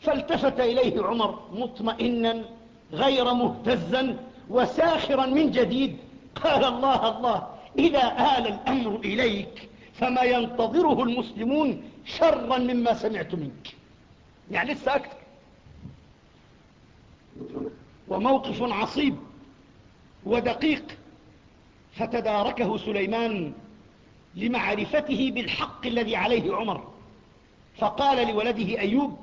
فالتفت إليه عمر مطمئنا غير مهتزا وساخرا من جديد. قال الله الله إذا آل الأمر إليك فما ينتظره المسلمون شرا مما سمعت منك. يعني لسه أكثر. وموقف عصيب ودقيق فتداركه سليمان لمعرفته بالحق الذي عليه عمر. فقال لولده أيوب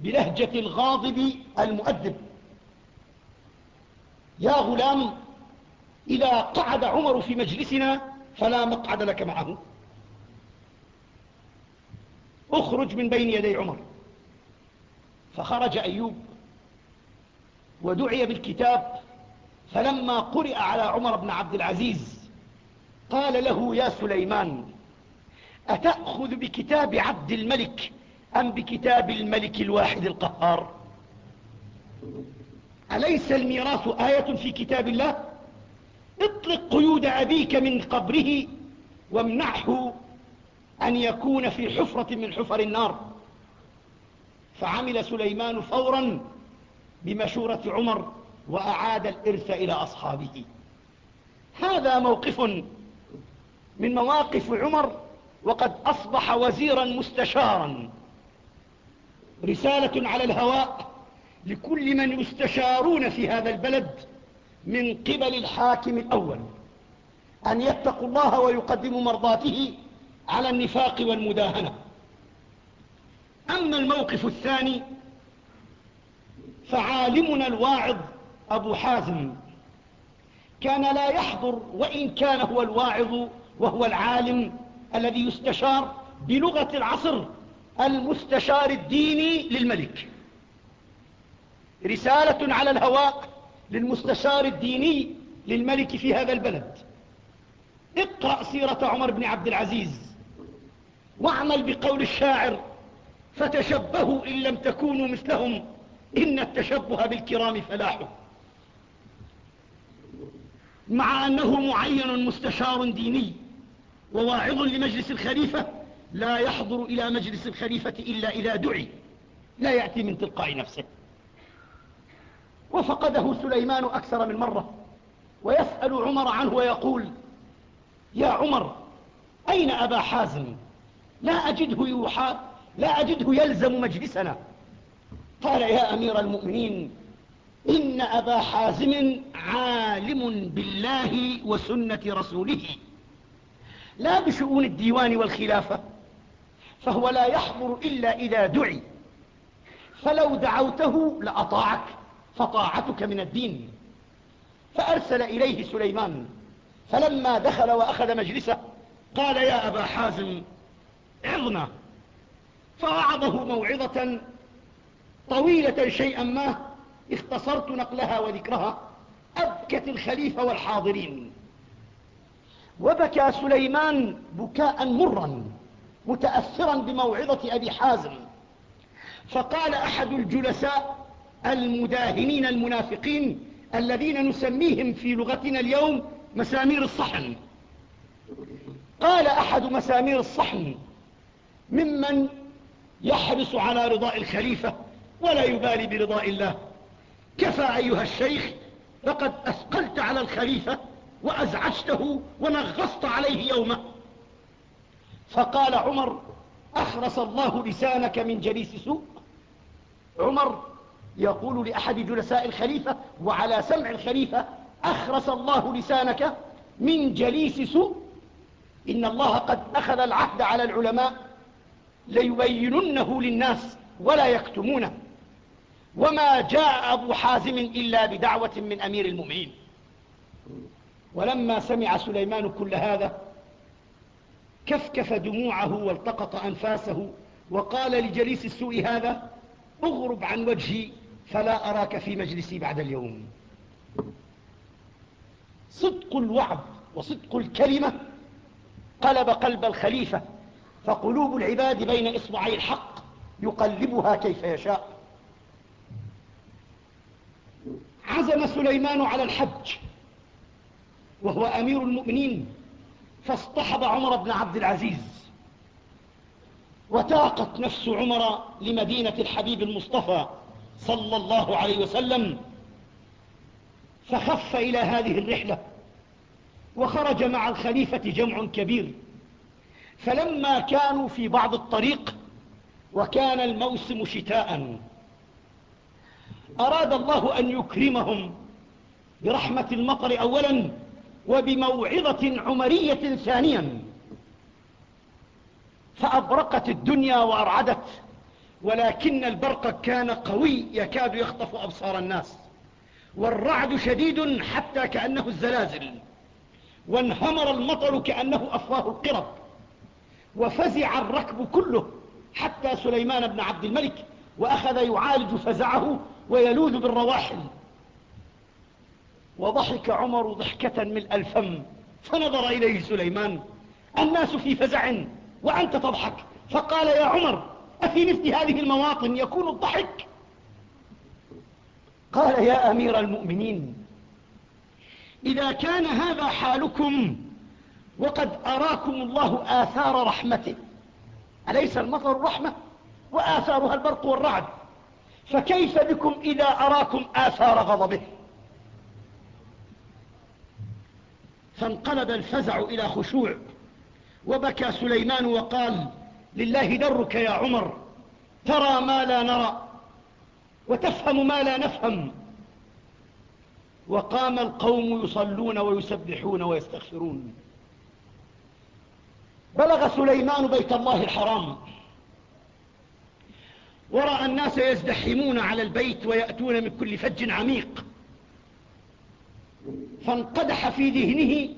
بلهجة الغاضب المؤدب يا غلام إذا قعد عمر في مجلسنا فلا مقعد لك معه. اخرج من بين يدي عمر. فخرج أيوب ودعي بالكتاب فلما قرئ على عمر بن عبد العزيز قال له يا سليمان أتأخذ بكتاب عبد الملك أم بكتاب الملك الواحد القهار؟ أليس الميراث آية في كتاب الله؟ اطلق قيود أبيك من قبره وامنعه أن يكون في حفرة من حفر النار. فعمل سليمان فورا بمشورة عمر وأعاد الإرث إلى أصحابه. هذا موقف من مواقف عمر وقد أصبح وزيرا مستشارا. رسالة على الهواء لكل من يستشارون في هذا البلد من قبل الحاكم الأول. أن يتقوا الله ويقدموا مرضاته على النفاق والمداهنة. أما الموقف الثاني فعالمنا الواعظ أبو حازم كان لا يحضر وإن كان هو الواعظ وهو العالم الذي يستشار بلغة العصر المستشار الديني للملك. رسالة على الهواء للمستشار الديني للملك في هذا البلد. اقرأ سيرة عمر بن عبد العزيز واعمل بقول الشاعر فتشبهوا إن لم تكونوا مثلهم إن التشبه بالكرام فلاح. مع أنه معين مستشار ديني وواعظ لمجلس الخليفة لا يحضر إلى مجلس الخليفة إلا إذا دعي لا يأتي من تلقاء نفسه. وفقده سليمان أكثر من مرة. ويسأل عمر عنه ويقول يا عمر أين أبا حازم؟ لا أجده يوحى لا أجده يلزم مجلسنا. قال يا أمير المؤمنين إن أبا حازم عالم بالله وسنة رسوله لا بشؤون الديوان والخلافة فهو لا يحضر إلا إذا دعي فلو دعوته لأطاعك. فطاعتك من الدين. فأرسل إليه سليمان. فلما دخل وأخذ مجلسه قال يا أبا حازم عظنا. فوعظه موعظة طويلة شيئا ما اختصرت نقلها وذكرها. أبكت الخليفة والحاضرين. وبكى سليمان بكاء مرا متأثرا بموعظة أبي حازم. فقال أحد الجلساء المداهنين المنافقين الذين نسميهم في لغتنا اليوم مسامير الصحن. قال أحد مسامير الصحن ممن يحرص على رضاء الخليفة ولا يبالي برضاء الله. كفى أيها الشيخ لقد أثقلت على الخليفة وأزعجته ونغصت عليه يومه. فقال عمر أخرس الله لسانك من جليس سوء. عمر يقول لأحد جلساء الخليفة وعلى سمع الخليفة أخرس الله لسانك من جليس سوء إن الله قد أخذ العهد على العلماء ليبيننه للناس ولا يكتمونه وما جاء أبو حازم إلا بدعوة من أمير المؤمنين ولما سمع سليمان كل هذا كفكف دموعه والتقط أنفاسه وقال لجليس السوء هذا اغرب عن وجهي فلا أراك في مجلسي بعد اليوم. صدق الوعظ وصدق الكلمة قلب قلب الخليفة فقلوب العباد بين إصبعي الحق يقلبها كيف يشاء. عزم سليمان على الحج وهو أمير المؤمنين فاصطحب عمر بن عبد العزيز. وتاقت نفس عمر لمدينة الحبيب المصطفى صلى الله عليه وسلم فخف إلى هذه الرحلة وخرج مع الخليفة جمع كبير. فلما كانوا في بعض الطريق وكان الموسم شتاء أراد الله أن يكرمهم برحمة المطر أولا وبموعظة عمرية ثانيا. فأبرقت الدنيا وأرعدت. ولكن البرق كان قوي يكاد يخطف أبصار الناس. والرعد شديد حتى كأنه الزلازل. وانهمر المطر كأنه أفواه القرب. وفزع الركب كله حتى سليمان بن عبد الملك وأخذ يعالج فزعه ويلوذ بالرواحل. وضحك عمر ضحكة من الفم فنظر إليه سليمان. الناس في فزع وأنت تضحك. فقال يا عمر أفي مثل هذه المواطن يكون الضحك؟ قال يا أمير المؤمنين إذا كان هذا حالكم وقد أراكم الله آثار رحمته. أليس المطر رحمة؟ وآثارها البرق والرعد. فكيف بكم إذا أراكم آثار غضبه؟ فانقلب الفزع إلى خشوع وبكى سليمان وقال لله درك يا عمر. ترى ما لا نرى وتفهم ما لا نفهم. وقام القوم يصلون ويسبحون ويستغفرون. بلغ سليمان بيت الله الحرام. ورأى الناس يزدحمون على البيت ويأتون من كل فج عميق. فانقدح في ذهنه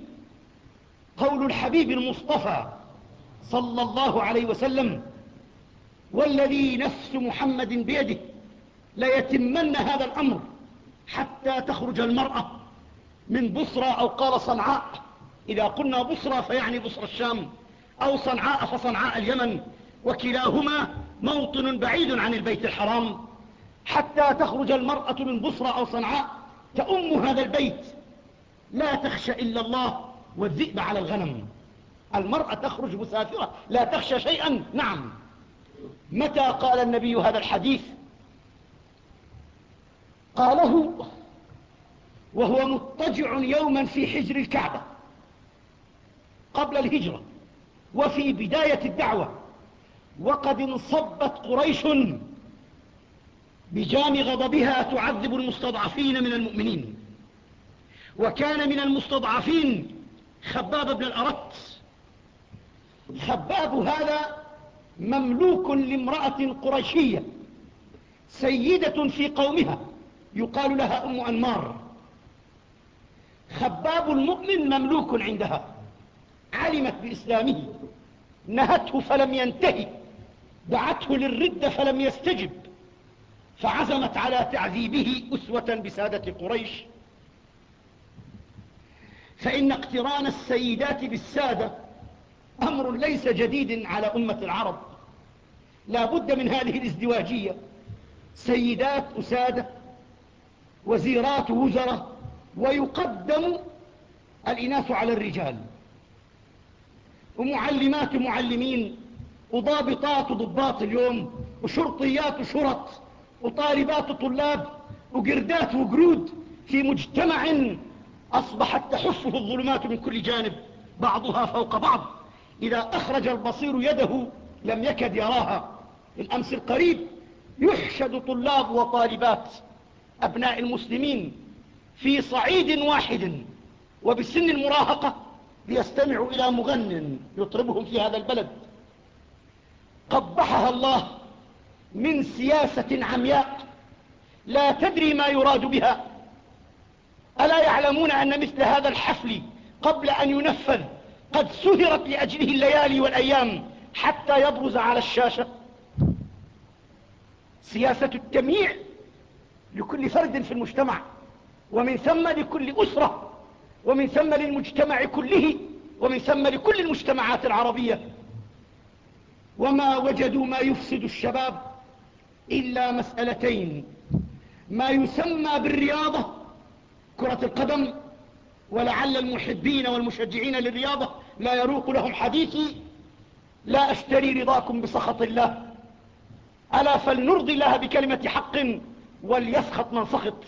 قول الحبيب المصطفى. صلى الله عليه وسلم والذي نفس محمد بيده ليتمن هذا الأمر حتى تخرج المرأة من بصرى أو قال صنعاء. إذا قلنا بصرى فيعني بصرى الشام أو صنعاء فصنعاء اليمن وكلاهما موطن بعيد عن البيت الحرام. حتى تخرج المرأة من بصرى أو صنعاء تأم هذا البيت. لا تخشى إلا الله والذئب على الغنم. المرأة تخرج مسافرة لا تخشى شيئا. نعم. متى قال النبي هذا الحديث؟ قاله وهو مضطجع يوما في حجر الكعبة قبل الهجرة وفي بداية الدعوة. وقد انصبت قريش بجام غضبها تعذب المستضعفين من المؤمنين. وكان من المستضعفين خباب بن الأرت خباب هذا مملوك لامرأة قرشية سيدة في قومها يقال لها أم أنمار. خباب المؤمن مملوك عندها علمت بإسلامه نهته فلم ينتهي دعته للردة فلم يستجب فعزمت على تعذيبه أسوة بسادة قريش. فإن اقتران السيدات بالسادة أمر ليس جديد على أمة العرب. لا بد من هذه الازدواجية. سيدات أسادة وزيرات وزراء ويقدم الإناث على الرجال. ومعلمات معلمين وضابطات وضباط اليوم وشرطيات وشرط وطالبات وطلاب وقردات وقرود في مجتمع أصبحت تحفه الظلمات من كل جانب بعضها فوق بعض. إذا أخرج البصير يده لم يكد يراها. الأمس القريب يحشد طلاب وطالبات أبناء المسلمين في صعيد واحد وبسن المراهقة ليستمعوا إلى مغن يطربهم في هذا البلد. قبحها الله من سياسة عمياء لا تدري ما يراد بها. ألا يعلمون أن مثل هذا الحفل قبل أن ينفذ قد سهرت لأجله الليالي والأيام حتى يبرز على الشاشة. سياسة التمييع لكل فرد في المجتمع ومن ثم لكل أسرة ومن ثم للمجتمع كله ومن ثم لكل المجتمعات العربية. وما وجدوا ما يفسد الشباب إلا مسألتين ما يسمى بالرياضة كرة القدم ولعل المحبين والمشجعين للرياضة لا يروق لهم حديثي. لا أشتري رضاكم بسخط الله. ألا فلنرضي الله بكلمة حق وليسخط من سخط.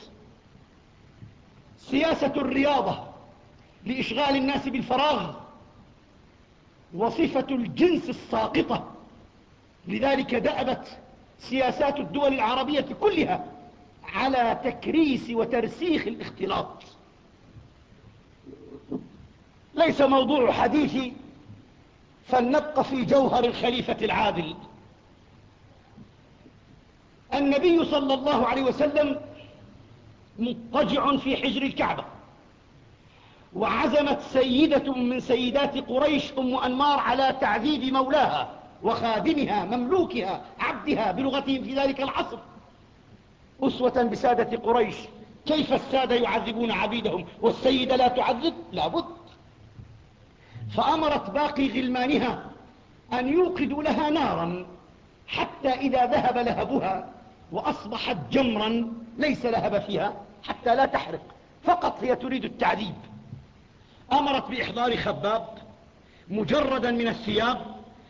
سياسة الرياضة لإشغال الناس بالفراغ وصفة الجنس الساقطة. لذلك دأبت سياسات الدول العربية كلها على تكريس وترسيخ الاختلاط. ليس موضوع حديثي فلنبق في جوهر الخليفة العادل. النبي صلى الله عليه وسلم مضطجع في حجر الكعبة وعزمت سيدة من سيدات قريش أم أنمار على تعذيب مولاها وخادمها مملوكها عبدها بلغتهم في ذلك العصر. أسوة بسادة قريش كيف السادة يعذبون عبيدهم والسيدة لا تعذب؟ لابد. فأمرت باقي غلمانها أن يوقدوا لها نارا حتى إذا ذهب لهبها وأصبحت جمرا ليس لهب فيها حتى لا تحرق. فقط هي تريد التعذيب. أمرت بإحضار خباب مجردا من الثياب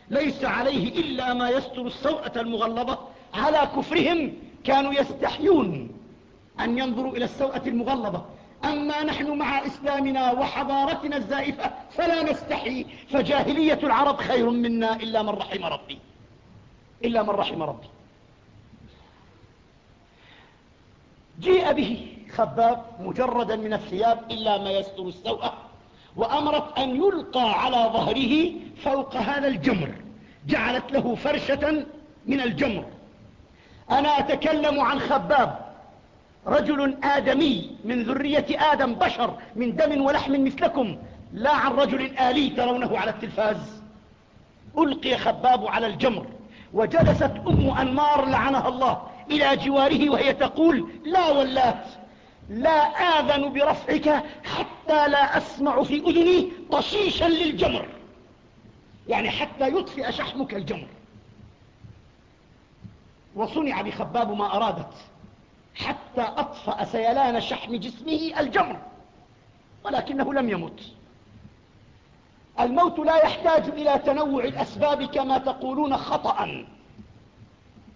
ليس عليه إلا ما يستر السوءة المغلظة. على كفرهم كانوا يستحيون أن ينظروا إلى السوءة المغلظة. أما نحن مع إسلامنا وحضارتنا الزائفة فلا نستحي فجاهلية العرب خير منا إلا من رحم ربي. إلا من رحم ربي. جيء به خباب مجردا من الثياب إلا ما يستر السوءة وأمرت أن يلقى على ظهره فوق هذا الجمر جعلت له فرشة من الجمر. أنا أتكلم عن خباب. رجل آدمي من ذرية آدم بشر من دم ولحم مثلكم لا عن رجل آلي ترونه على التلفاز. ألقي خباب على الجمر وجلست أم أنمار لعنها الله إلى جواره وهي تقول لا ولات لا آذن برفعك حتى لا أسمع في أذني طشيشا للجمر. يعني حتى يطفئ شحمك الجمر. وصنع بخباب ما أرادت. حتى أطفأ سيلان شحم جسمه الجمر ولكنه لم يمت. الموت لا يحتاج إلى تنوع الأسباب كما تقولون خطأ.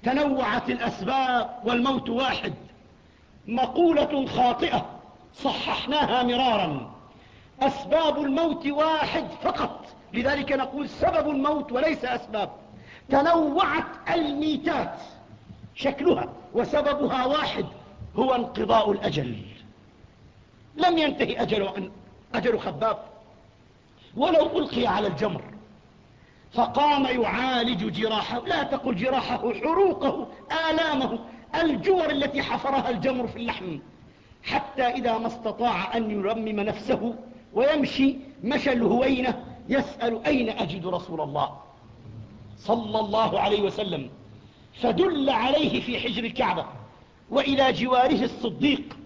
تنوعت الأسباب والموت واحد. مقولة خاطئة صححناها مرارا. أسباب الموت واحد فقط. لذلك نقول سبب الموت وليس أسباب. تنوعت الميتات. شكلها وسببها واحد هو انقضاء الأجل. لم ينتهي أجل, أجل خباب. ولو ألقي على الجمر فقام يعالج جراحه. لا تقل جراحه حروقه آلامه. الجور التي حفرها الجمر في اللحم. حتى إذا ما استطاع أن يرمم نفسه ويمشي مشى الهوينة يسأل أين أجد رسول الله؟ صلى الله عليه وسلم. فدل عليه في حجر الكعبة وإلى جواره الصديق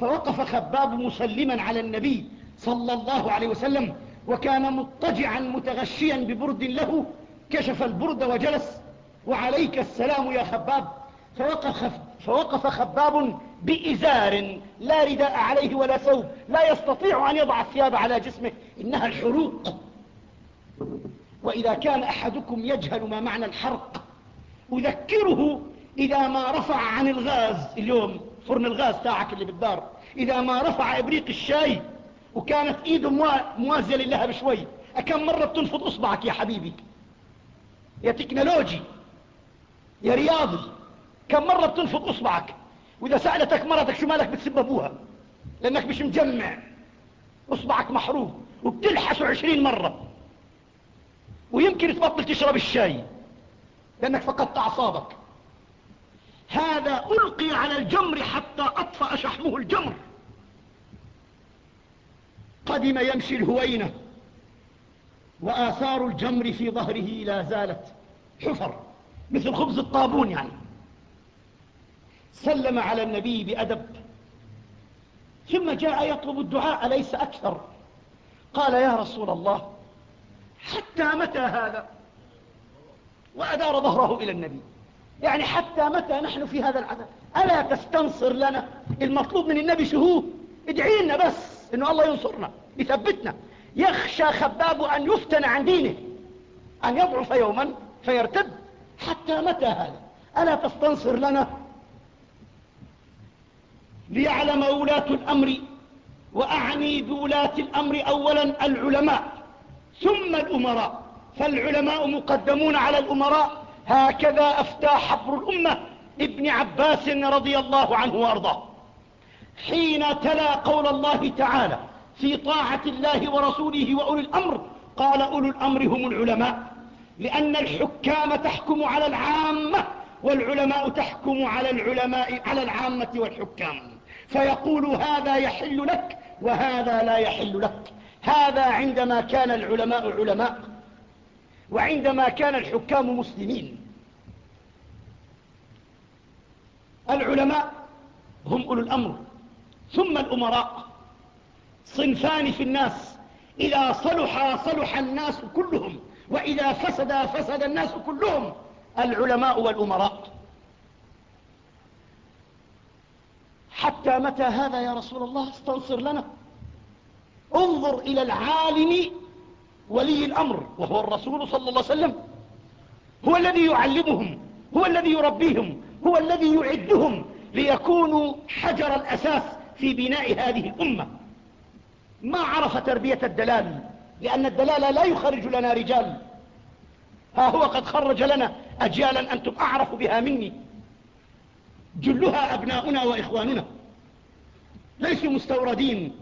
فوقف خباب مسلما على النبي صلى الله عليه وسلم وكان مضطجعا متغشيا ببرد له كشف البرد وجلس وعليك السلام يا خباب. فوقف, فوقف خباب بإزار لا رداء عليه ولا ثوب لا يستطيع أن يضع الثياب على جسمه إنها الحروق. وإذا كان أحدكم يجهل ما معنى الحرق أذكره إذا ما رفع عن الغاز اليوم فرن الغاز تاعك اللي بالدار. إذا ما رفع إبريق الشاي وكانت إيده موازية لله بشوي أكم مرة بتنفض إصبعك يا حبيبي؟ يا تكنولوجي يا رياضي كم مرة بتنفض إصبعك؟ وإذا سألتك مرتك شو مالك بتسب أبوها؟ لأنك مش مجمع. إصبعك محروق وبتلحسه عشرين مرة. ويمكن تبطل تشرب الشاي. لأنك فقدت أعصابك. هذا ألقي على الجمر حتى أطفأ شحمه الجمر. قدم يمشي الهوينة وآثار الجمر في ظهره لا زالت حفر مثل خبز الطابون يعني. سلم على النبي بأدب ثم جاء يطلب الدعاء ليس أكثر؟ قال يا رسول الله حتى متى هذا؟ وأدار ظهره إلى النبي. يعني حتى متى نحن في هذا العذاب؟ ألا تستنصر لنا؟ المطلوب من النبي شهوه ادعي لنا بس إنه الله ينصرنا يثبتنا. يخشى خباب أن يفتن عن دينه أن يضعف يوما فيرتد. حتى متى هذا؟ ألا تستنصر لنا؟ ليعلم ولاة الأمر وأعني بولاة الأمر أولا العلماء ثم الأمراء. فالعلماء مقدمون على الأمراء هكذا أفتى حبر الأمة ابن عباس رضي الله عنه وأرضاه. حين تلا قول الله تعالى في طاعة الله ورسوله وأولي الأمر قال أولو الأمر هم العلماء لأن الحكام تحكم على العامة والعلماء تحكم على العلماء على العامة والحكام. فيقول هذا يحل لك وهذا لا يحل لك. هذا عندما كان العلماء علماء. وعندما كان الحكام مسلمين العلماء هم أولو الأمر ثم الأمراء صنفان في الناس إذا صلح صلح الناس كلهم وإذا فسد فسد الناس كلهم العلماء والأمراء. حتى متى هذا يا رسول الله؟ استنصر لنا. انظر إلى العالم ولي الأمر وهو الرسول صلى الله عليه وسلم. هو الذي يعلمهم هو الذي يربيهم هو الذي يعدهم ليكونوا حجر الأساس في بناء هذه الأمة. ما عرف تربية الدلال؟ لأن الدلال لا يخرج لنا رجال. ها هو قد خرج لنا أجيالا أنتم أعرف بها مني. جلها أبناؤنا وإخواننا. ليسوا مستوردين.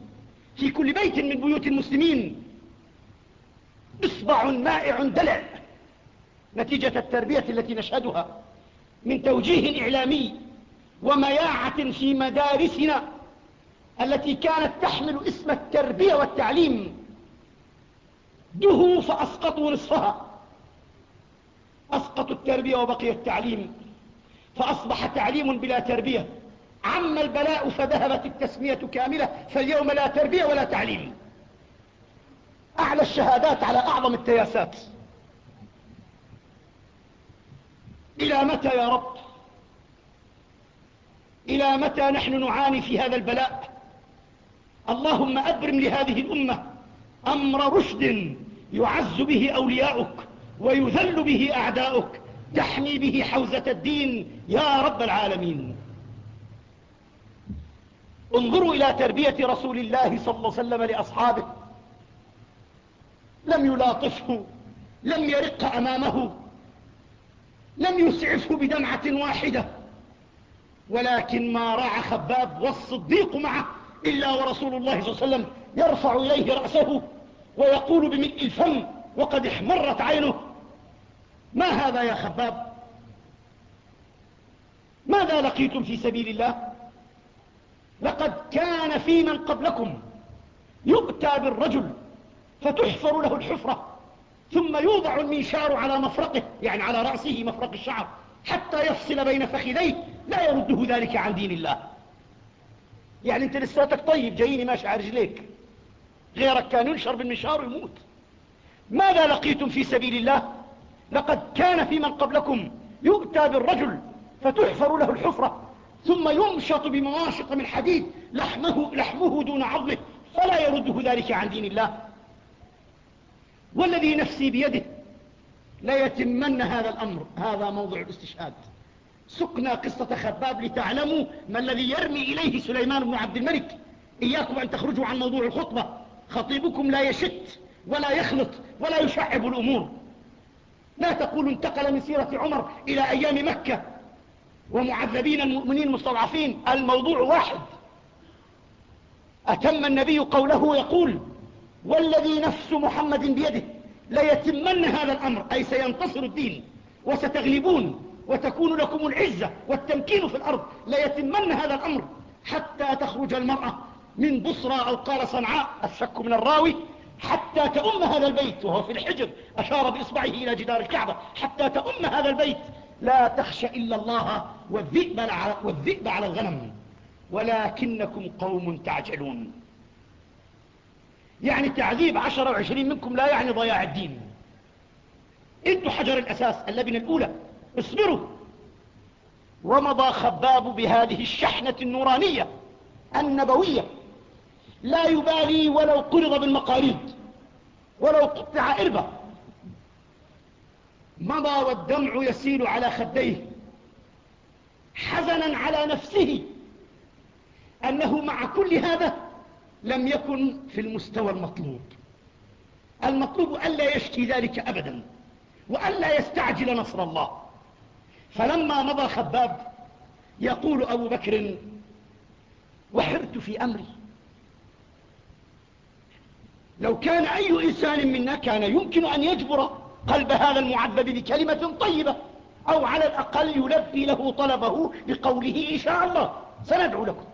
في كل بيت من بيوت المسلمين إصبع مائع دلع. نتيجة التربية التي نشهدها من توجيه إعلامي ومياعة في مدارسنا التي كانت تحمل اسم التربية والتعليم. دهوا فأسقطوا نصفها. أسقطوا التربية وبقي التعليم. فأصبح تعليم بلا تربية. عم البلاء فذهبت التسمية كاملة فاليوم لا تربية ولا تعليم. أعلى الشهادات على أعظم التياسات. إلى متى يا رب؟ إلى متى نحن نعاني في هذا البلاء؟ اللهم أبرم لهذه الأمة أمر رشد يعز به أولياؤك ويذل به أعداؤك. تحمي به حوزة الدين يا رب العالمين. انظروا إلى تربية رسول الله صلى الله عليه وسلم لأصحابه. لم يلاطفه لم يرق أمامه لم يسعفه بدمعة واحدة. ولكن ما راع خباب والصديق معه إلا ورسول الله صلى الله عليه وسلم يرفع إليه رأسه ويقول بملء الفم وقد احمرت عينه. ما هذا يا خباب؟ ماذا لقيتم في سبيل الله؟ لقد كان في من قبلكم يؤتى بالرجل فتحفر له الحفرة ثم يوضع المنشار على مفرقه يعني على رأسه مفرق الشعر حتى يفصل بين فخذيه لا يرده ذلك عن دين الله. يعني انت لساتك طيب جاييني ماشي على رجليك. غيرك كان ينشر بالمنشار ويموت. ماذا لقيتم في سبيل الله؟ لقد كان في من قبلكم يؤتى بالرجل فتحفر له الحفرة ثم يمشط بمواشط من حديد لحمه, لحمه دون عظمه فلا يرده ذلك عن دين الله. والذي نفسي بيده. لا يتمن هذا الأمر هذا موضع الاستشهاد. سقنا قصة خباب لتعلموا ما الذي يرمي إليه سليمان بن عبد الملك. إياكم أن تخرجوا عن موضوع الخطبة. خطيبكم لا يشت ولا يخلط ولا يشعب الأمور. لا تقول انتقل من سيرة عمر إلى أيام مكة. ومعذبين المؤمنين المستضعفين الموضوع واحد. أتم النبي قوله يقول والذي نفس محمد بيده ليتمن هذا الأمر أي سينتصر الدين وستغلبون وتكون لكم العزة والتمكين في الأرض ليتمن هذا الأمر حتى تخرج المرأة من بصرى أو قال صنعاء الشك من الراوي حتى تأم هذا البيت وهو في الحجر أشار بإصبعه إلى جدار الكعبة حتى تأم هذا البيت. لا تخشى إلا الله والذئب على, والذئب على الغنم ولكنكم قوم تعجلون. يعني تعذيب عشرة وعشرين منكم لا يعني ضياع الدين. أنتوا حجر الأساس اللبنة الأولى. اصبروا. ومضى خباب بهذه الشحنة النورانية النبوية. لا يبالي ولو قرض بالمقاريض ولو قطع إربة مضى والدمع يسيل على خديه. حزنا على نفسه. أنه مع كل هذا لم يكن في المستوى المطلوب. المطلوب ألا يشكي ذلك أبدا وألا يستعجل نصر الله. فلما مضى خباب يقول أبو بكر وحرت في أمري. لو كان أي إنسان منا كان يمكن أن يجبر قلب هذا المعذب بكلمة طيبة أو على الأقل يلبي له طلبه بقوله إن شاء الله. سندعو لكم.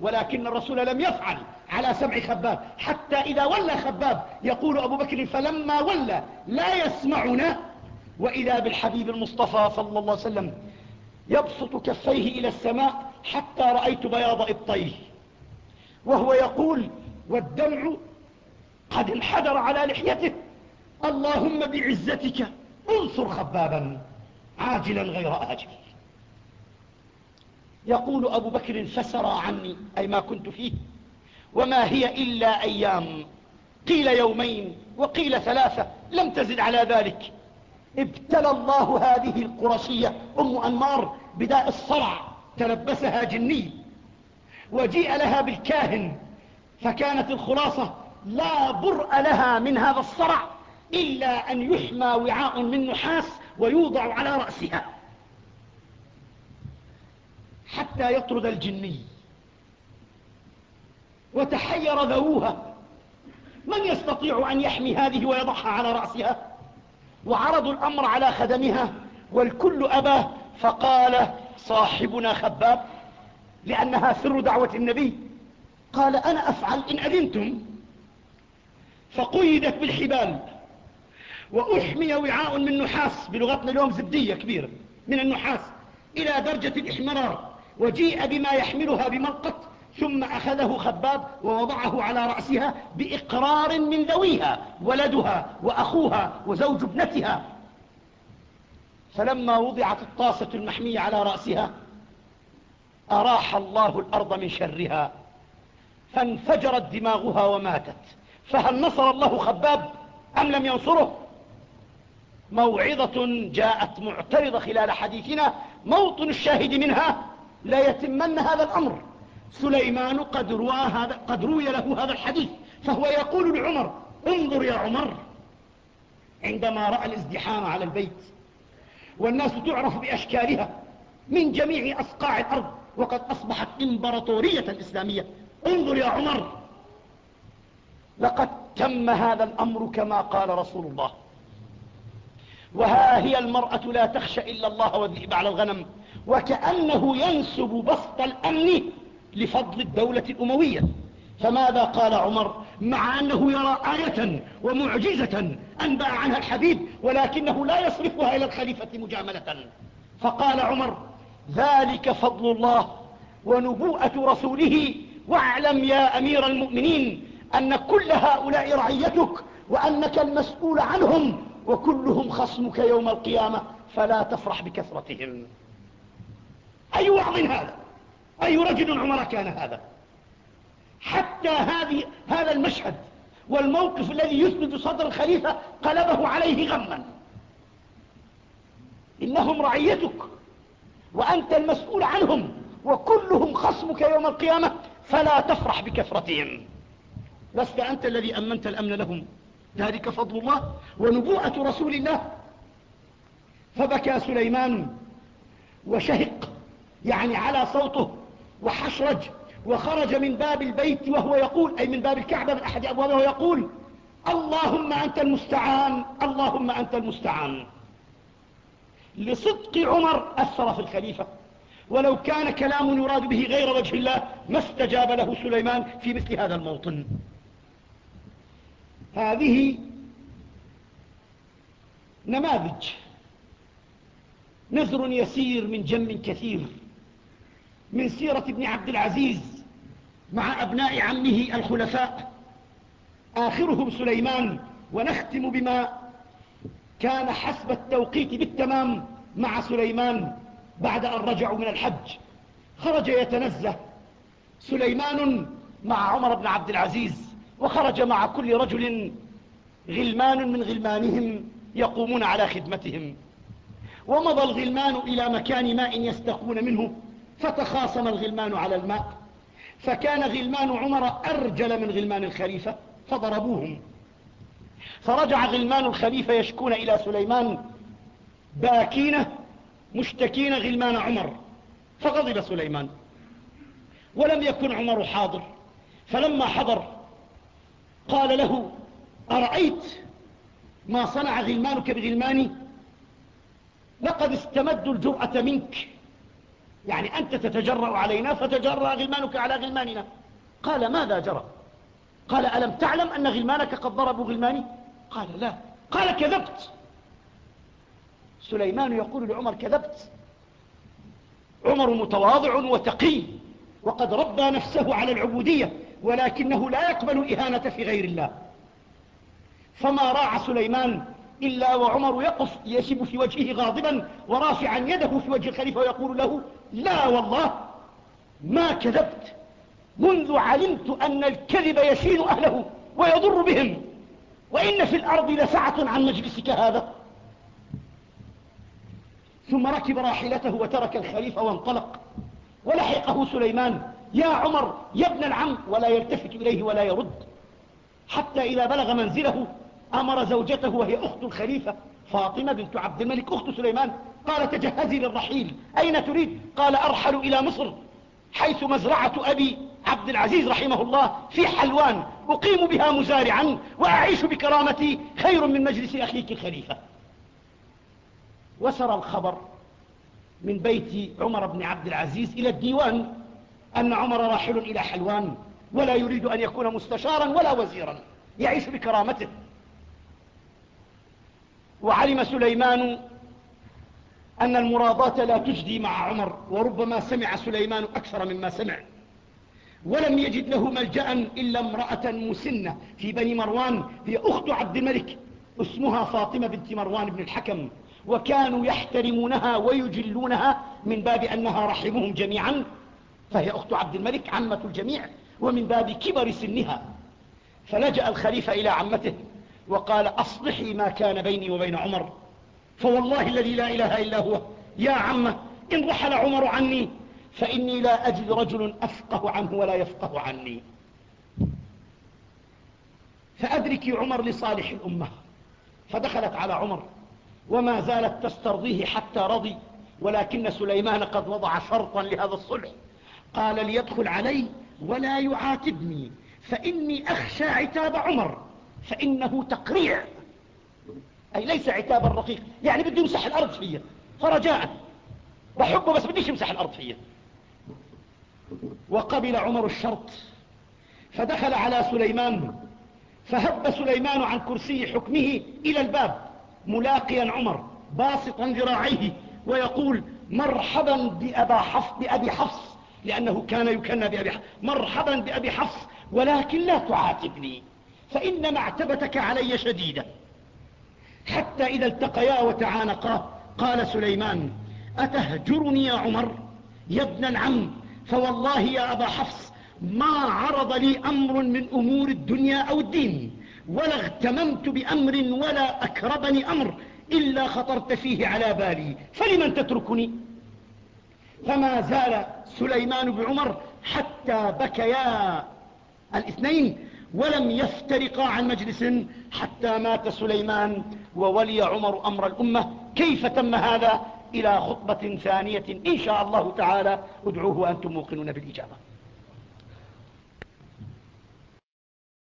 ولكن الرسول لم يفعل على سمع خباب. حتى إذا ولى خباب يقول أبو بكر فلما ولى لا يسمعنا. وإذا بالحبيب المصطفى صلى الله عليه وسلم يبسط كفيه إلى السماء حتى رأيت بياض إبطيه. وهو يقول والدمع قد انحدر على لحيته. اللهم بعزتك انصر خبابا عاجلا غير آجل. يقول أبو بكر فسرى عني أي ما كنت فيه. وما هي إلا أيام. قيل يومين وقيل ثلاثة لم تزد على ذلك. ابتلى الله هذه القرشية أم أنمار بداء الصرع تلبسها جني. وجيء لها بالكاهن فكانت الخلاصة لا برء لها من هذا الصرع إلا أن يحمى وعاء من نحاس ويوضع على رأسها. حتى يطرد الجني. وتحير ذووها. من يستطيع أن يحمي هذه ويضعها على رأسها؟ وعرضوا الأمر على خدمها والكل أباه فقال صاحبنا خباب. لأنها سر دعوة النبي. قال أنا أفعل إن أذنتم. فقيدت بالحبال. وأحمي وعاء من نحاس بلغتنا اليوم زبدية كبيرة من النحاس إلى درجة الإحمرار. وجيء بما يحملها بملقط ثم أخذه خباب ووضعه على رأسها بإقرار من ذويها ولدها وأخوها وزوج ابنتها. فلما وضعت الطاسة المحمية على رأسها أراح الله الأرض من شرها فانفجرت دماغها وماتت. فهل نصر الله خباب أم لم ينصره؟ موعظة جاءت معترضة خلال حديثنا موطن الشاهد منها لا يتمن هذا الأمر. سليمان قد روى, هذا قد روي له هذا الحديث فهو يقول لعمر انظر يا عمر. عندما رأى الازدحام على البيت والناس تعرف بأشكالها من جميع أصقاع الأرض وقد أصبحت إمبراطورية إسلامية. انظر يا عمر. لقد تم هذا الأمر كما قال رسول الله. وها هي المرأة لا تخشى إلا الله والذئب على الغنم. وكأنه ينسب بسط الأمن لفضل الدولة الأموية. فماذا قال عمر؟ مع أنه يرى آية ومعجزة أنبأ عنها الحبيب ولكنه لا يصرفها إلى الخليفة مجاملة. فقال عمر ذلك فضل الله ونبوءة رسوله. واعلم يا أمير المؤمنين أن كل هؤلاء رعيتك وأنك المسؤول عنهم وكلهم خصمك يوم القيامة فلا تفرح بكثرتهم. أي وعظ هذا؟ أي رجل عمر كان هذا؟ حتى هذه هذا المشهد والموقف الذي يثبت صدر الخليفة قلبه عليه غما. إنهم رعيتك وأنت المسؤول عنهم وكلهم خصمك يوم القيامة فلا تفرح بكثرتهم. لست أنت الذي أمنت الأمن لهم. ذلك فضل الله ونبوءة رسول الله. فبكى سليمان وشهق يعني على صوته وحشرج وخرج من باب البيت وهو يقول أي من باب الكعبة من أحد أبوابه ويقول اللهم أنت المستعان اللهم أنت المستعان. لصدق عمر أثر في الخليفة. ولو كان كلام يراد به غير وجه الله ما استجاب له سليمان في مثل هذا الموطن. هذه نماذج. نذر يسير من جم كثير. من سيرة ابن عبد العزيز مع أبناء عمه الخلفاء. آخرهم سليمان ونختم بما كان حسب التوقيت بالتمام مع سليمان بعد أن رجعوا من الحج. خرج يتنزه. سليمان مع عمر بن عبد العزيز وخرج مع كل رجل غلمان من غلمانهم يقومون على خدمتهم. ومضى الغلمان إلى مكان ماء يستقون منه. فتخاصم الغلمان على الماء فكان غلمان عمر أرجل من غلمان الخليفة فضربوهم. فرجع غلمان الخليفة يشكون إلى سليمان باكين مشتكين غلمان عمر فغضب سليمان. ولم يكن عمر حاضر فلما حضر قال له أرأيت ما صنع غلمانك بغلماني؟ لقد استمدوا الجرأة منك. يعني أنت تتجرأ علينا فتجرأ غلمانك على غلماننا. قال ماذا جرى؟ قال ألم تعلم أن غلمانك قد ضربوا غلماني؟ قال لا. قال كذبت. سليمان يقول لعمر كذبت. عمر متواضع وتقي وقد ربى نفسه على العبودية ولكنه لا يقبل إهانة في غير الله. فما راع سليمان إلا وعمر يقف يشب في وجهه غاضبا ورافعا يده في وجه الخليفة ويقول له لا والله ما كذبت منذ علمت أن الكذب يشين أهله ويضر بهم وإن في الأرض لسعة عن مجلسك هذا. ثم ركب راحلته وترك الخليفة وانطلق ولحقه سليمان. يا عمر يا ابن العم ولا يلتفت إليه ولا يرد. حتى إذا بلغ منزله أمر زوجته وهي أخت الخليفة فاطمة بنت عبد الملك أخت سليمان قال تجهزي للرحيل. أين تريد؟ قال أرحل إلى مصر حيث مزرعة أبي عبد العزيز رحمه الله في حلوان. أقيم بها مزارعا وأعيش بكرامتي خير من مجلس أخيك الخليفة. وسر الخبر من بيت عمر بن عبد العزيز إلى الديوان أن عمر راحل إلى حلوان ولا يريد أن يكون مستشارا ولا وزيرا يعيش بكرامته. وعلم سليمان أن المراضاة لا تجدي مع عمر وربما سمع سليمان أكثر مما سمع. ولم يجد له ملجأ إلا امرأة مسنة في بني مروان هي أخت عبد الملك اسمها فاطمة بنت مروان بن الحكم. وكانوا يحترمونها ويجلونها من باب أنها رحمهم جميعا فهي أخت عبد الملك عمة الجميع ومن باب كبر سنها. فلجأ الخليفة إلى عمته وقال أصلحي ما كان بيني وبين عمر. فوالله الذي لا إله إلا هو. يا عمة إن رحل عمر عني فإني لا أجد رجل أفقه عنه ولا يفقه عني. فأدركي عمر لصالح الأمة. فدخلت على عمر. وما زالت تسترضيه حتى رضي ولكن سليمان قد وضع شرطا لهذا الصلح. قال ليدخل علي ولا يعاتبني فإني أخشى عتاب عمر فإنه تقريع. أي ليس عتابا رقيق. يعني بده يمسح الأرض فيا. فرجاء. بحبه بس بديش يمسح الأرض فيا. وقبل عمر الشرط فدخل على سليمان فهب سليمان عن كرسي حكمه إلى الباب ملاقيا عمر باسطا ذراعيه ويقول مرحبا بأبا حفص بأبي حفص. لأنه كان يكنى بأبي حفص. مرحبا بأبي حفص ولكن لا تعاتبني فإن معتبتك علي شديدة حتى إذا التقيا وتعانقا. قال سليمان أتهجرني يا عمر يا ابن العم؟ فوالله يا أبا حفص ما عرض لي أمر من أمور الدنيا أو الدين ولا اغتممت بأمر ولا أكربني أمر إلا خطرت فيه على بالي. فلمن تتركني؟ فما زال سليمان بعمر حتى بكيا. الاثنين ولم يفترقا عن مجلس حتى مات سليمان وولي عمر أمر الأمة. كيف تم هذا؟ إلى خطبة ثانية إن شاء الله تعالى. ادعوه وأنتم موقنون بالإجابة.